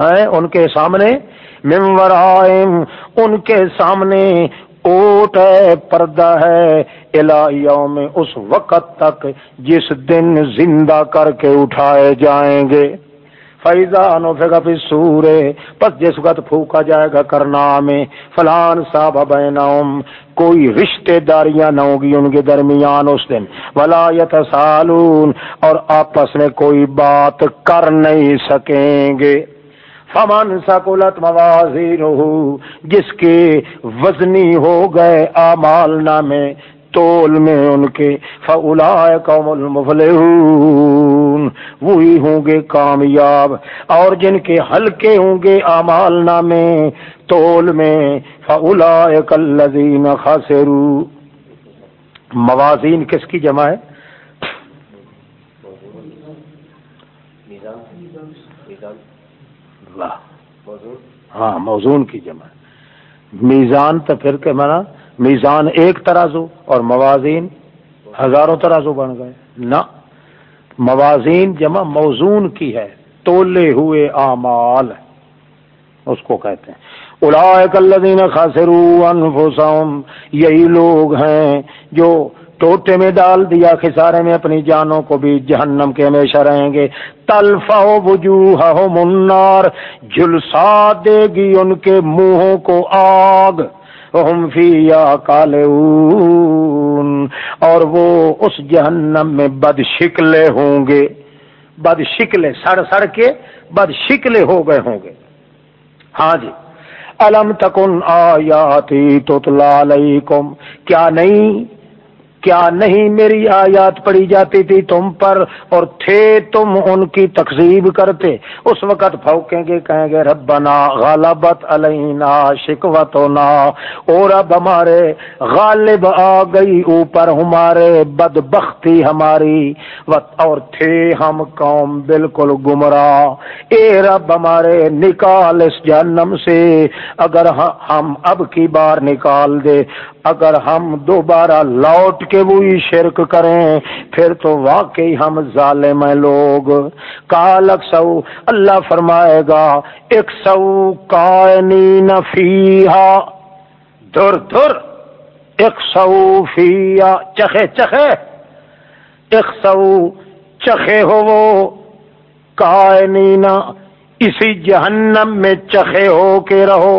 ہیں ان کے سامنے ممور ان کے سامنے اوٹ ہے، پردہ ہے الہیوں میں اس وقت تک جس دن زندہ کر کے اٹھائے جائیں گے۔ فیضا نوفے پھر سورے پس جس وقت پھوکا جائے گا کرنا میں فلان صاحب بینہم، کوئی رشتے داریاں نہ ہوگی ان کے درمیان اس دن۔ ولا یتسالون اور آپس میں کوئی بات کر نہیں سکیں گے۔ فمن سکولت موازی جس کے وزنی ہو گئے آمال نامے، تول میں ان کے فلا قوم المفلحون۔ وہی ہوں گے کامیاب، اور جن کے ہلکے ہوں گے امال نامے، تول میں فلا الذین خسروا۔ موازین کس کی جمع ہے؟ ہاں موزون کی جمع میزان تو پھر کہ مانا، میزان ایک ترازو اور موازین ہزاروں ترازو بن گئے۔ نہ، موازین جمع موزون کی ہے، تولے ہوئے آمال اس کو کہتے ہیں۔ الدین خاصرو انفسم یہی لوگ ہیں جو ٹوٹے میں ڈال دیا، خسارے میں اپنی جانوں کو بھی جہنم کے ہمیشہ رہیں گے۔ تلفا وجوہ منار جلسا دے گی ان کے منہوں کو آگ۔ ہم فی یا کالے اور وہ اس جہنم میں بد شکلے ہوں گے۔ بد شکلے سڑ سڑ کے بد شکلے ہو گئے ہوں گے۔ ہاں جی۔ الم تکن آیاتی تو کیا نہیں؟ کیا نہیں میری آیات پڑی جاتی تھی تم پر اور تھے تم ان کی تقسیب کرتے۔ اس وقت پھوکیں گے، کہیں گے، ربنا غالبت علینا شکوت ہونا اور اب ہمارے، غالب آ گئی اوپر ہمارے، بدبختی ہماری۔ اور تھے ہم قوم بالکل گمراہ۔ اے رب ہمارے، نکال اس جہنم سے۔ اگر ہم اب کی بار نکال دے اگر ہم دوبارہ لوٹ کے وہی شرک کریں، پھر تو واقعی ہم ظالم ہیں لوگ۔ کال سو، اللہ فرمائے گا ایک سو کائنی نفیحا دھر دھر ایک سو فیا چخے چخے ایک سو چخے ہو وہ کائنینا اسی جہنم میں چخے ہو کے رہو۔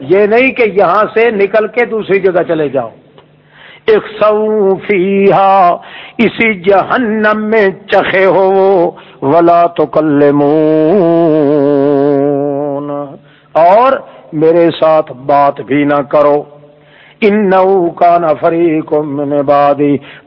یہ نہیں کہ یہاں سے نکل کے دوسری جگہ چلے جاؤ۔ ایک سو اسی جہنم میں چخے ہو، ولا تو کل اور میرے ساتھ بات بھی نہ کرو۔ ان کا نفری کو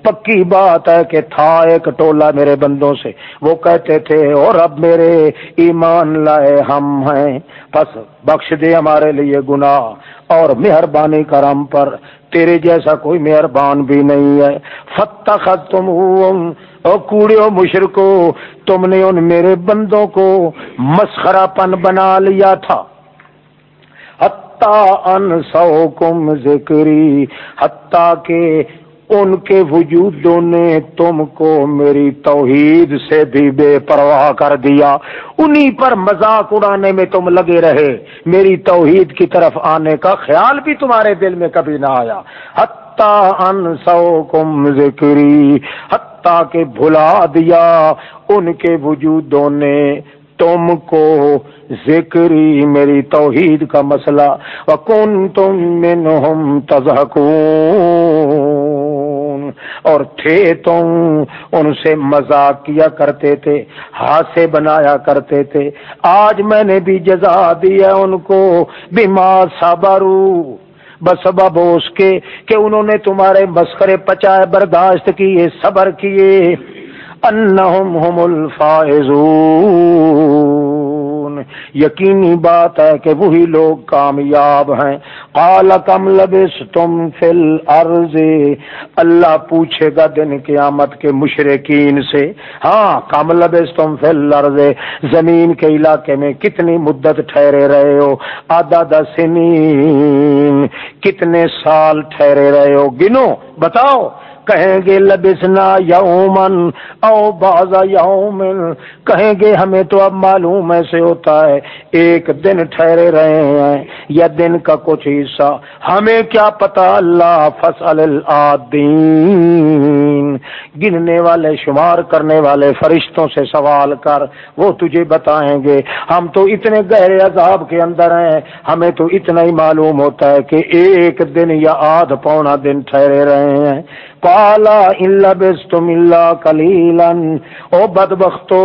پکی بات ہے کہ تھا ایک ٹولہ میرے بندوں سے۔ وہ کہتے تھے اور اب میرے، ایمان لائے ہم ہیں۔ بس بخش دے ہمارے لیے گناہ اور مہربانی کرم پر۔ تیرے جیسا کوئی مہربان بھی نہیں ہے۔ فتح تم اور کوڑے مشرکو، تم نے ان میرے بندوں کو مسخرا پن بنا لیا تھا۔ ان سو کم ذکری، حتیٰ کہ ان کے وجودوں نے تم کو میری توحید سے بھی بے پرواہ کر دیا۔ انہی پر مذاق اڑانے میں تم لگے رہے۔ میری توحید کی طرف آنے کا خیال بھی تمہارے دل میں کبھی نہ آیا۔ حتیٰ ان سو کم ذکری، حتیٰ کہ بھلا دیا۔ ان کے وجودوں نے تم کو ذکری میری توحید کا مسئلہ وکن تم منہم تزہکون اور تھے تم، ان سے مذاق کیا کرتے تھے ہاتھ سے بنایا کرتے تھے۔ آج میں نے بھی جزا دیا ان کو بیمار صبرو بسبب اس کے کہ انہوں نے تمہارے مسخرے پچائے برداشت کیے، صبر کیے۔ انہم هم الفائزون۔ یقینی بات ہے کہ وہی لوگ کامیاب ہیں۔ قال کم لبس تم فل عرض اللہ پوچھے گا دن قیامت کے مشرقین سے۔ ہاں کم لبس تم فل عرض زمین کے علاقے میں کتنی مدت ٹھہرے رہے ہو؟ آدھا دسنی کتنے سال ٹھہرے رہے ہو؟ گنو، بتاؤ۔ کہیں گے لبسنا یومن او بازا یومن کہیں گے ہمیں تو اب معلوم ایسے ہوتا ہے، ایک دن ٹھہرے رہے ہیں یا دن کا کچھ حصہ۔ ہمیں کیا پتا اللہ فصل العادین، گننے والے، شمار کرنے والے فرشتوں سے سوال کر، وہ تجھے بتائیں گے۔ ہم تو اتنے گہرے عذاب کے اندر ہیں، ہمیں تو اتنا ہی معلوم ہوتا ہے کہ ایک دن یا آدھ پونا دن ٹھہرے رہے ہیں۔ پالا بس تم اللہ کلیلن او بد بختو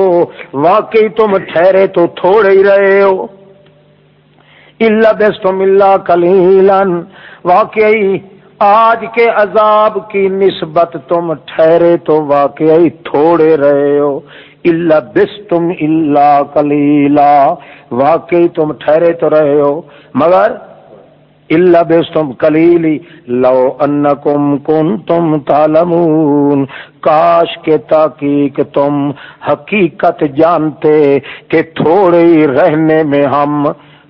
واقعی تم ٹھہرے تو تھوڑے ہی رہے ہو۔ اللہ بس تم اللہ کلیلن واقعی، آج کے عذاب کی نسبت تم ٹھہرے تو واقعی تھوڑے رہے ہو۔ اللہ بس تم اللہ کلیلا واقعی تم ٹھہرے تو رہے ہو۔ مگر اللہ بستم کلیلی لو ان کم کن تم تالمون کاش کے تاکیق تم حقیقت جانتے کہ تھوڑے رہنے میں ہم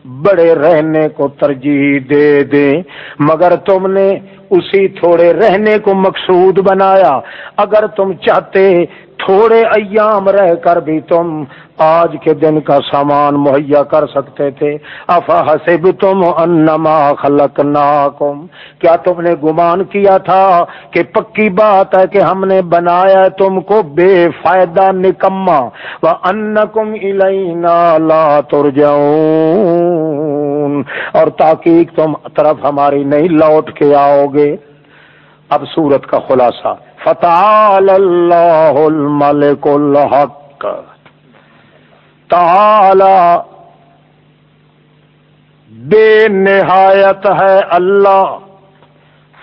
بڑے رہنے کو ترجیح دے دیں۔ مگر تم نے اسی تھوڑے رہنے کو مقصود بنایا۔ اگر تم چاہتے تھوڑے ایام رہ کر بھی تم آج کے دن کا سامان مہیا کر سکتے تھے۔ افا حسب تم انما خلق کیا تم نے گمان کیا تھا کہ پکی بات ہے کہ ہم نے بنایا تم کو بے فائدہ نکما وہ ان کم لا تر اور تاکہ تم طرف ہماری نہیں لوٹ کے آؤ گے۔ اب سورت کا خلاصہ۔ فتح اللہ الملک الحق. تعالی بے نہایت ہے اللہ.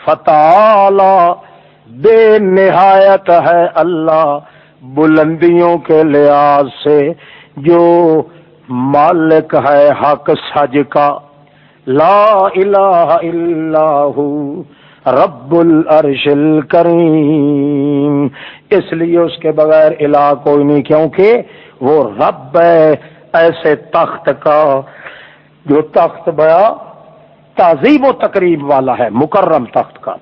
فتح بے نہایت ہے اللہ بلندیوں کے لحاظ سے جو مالک ہے حق سج کا. لا الہ الا ہو. رب العرش الکریم اس لیے اس کے بغیر الہ کوئی نہیں، کیونکہ وہ رب ہے، ایسے تخت کا جو تخت بیا تہذیب و تقریب والا ہے، مکرم تخت کا۔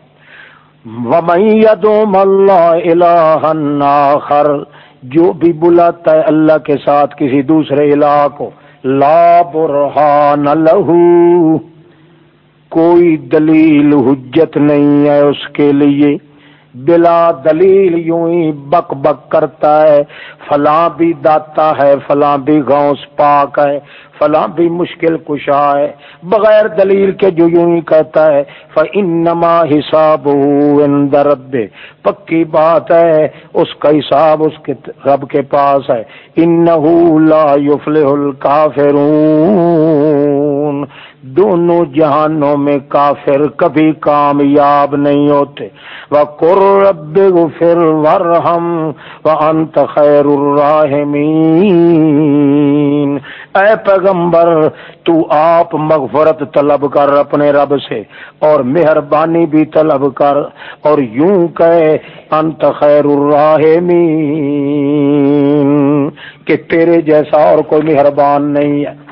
آخر، جو بھی بلاتا ہے اللہ کے ساتھ کسی دوسرے الہ کو، لا برہان لہو کوئی دلیل حجت نہیں ہے اس کے لیے۔ بلا دلیل یوں ہی بک بک کرتا ہے۔ فلاں بھی داتا ہے، فلاں بھی غوث پاک ہے، فلاں بھی مشکل کشا ہے۔ بغیر دلیل کے جو یوں ہی کہتا ہے فنما حساب رب پکی بات ہے، اس کا حساب اس کے رب کے پاس ہے۔ ان لا یفلح الکافرون دونوں جہانوں میں کافر کبھی کامیاب نہیں ہوتے۔ وہ قر رب غفر ورحم و انت خیر الراحمین اے پیغمبر، تو آپ مغفرت طلب کر اپنے رب سے اور مہربانی بھی طلب کر اور یوں کہ انت خیر الراحمین کہ تیرے جیسا اور کوئی مہربان نہیں ہے۔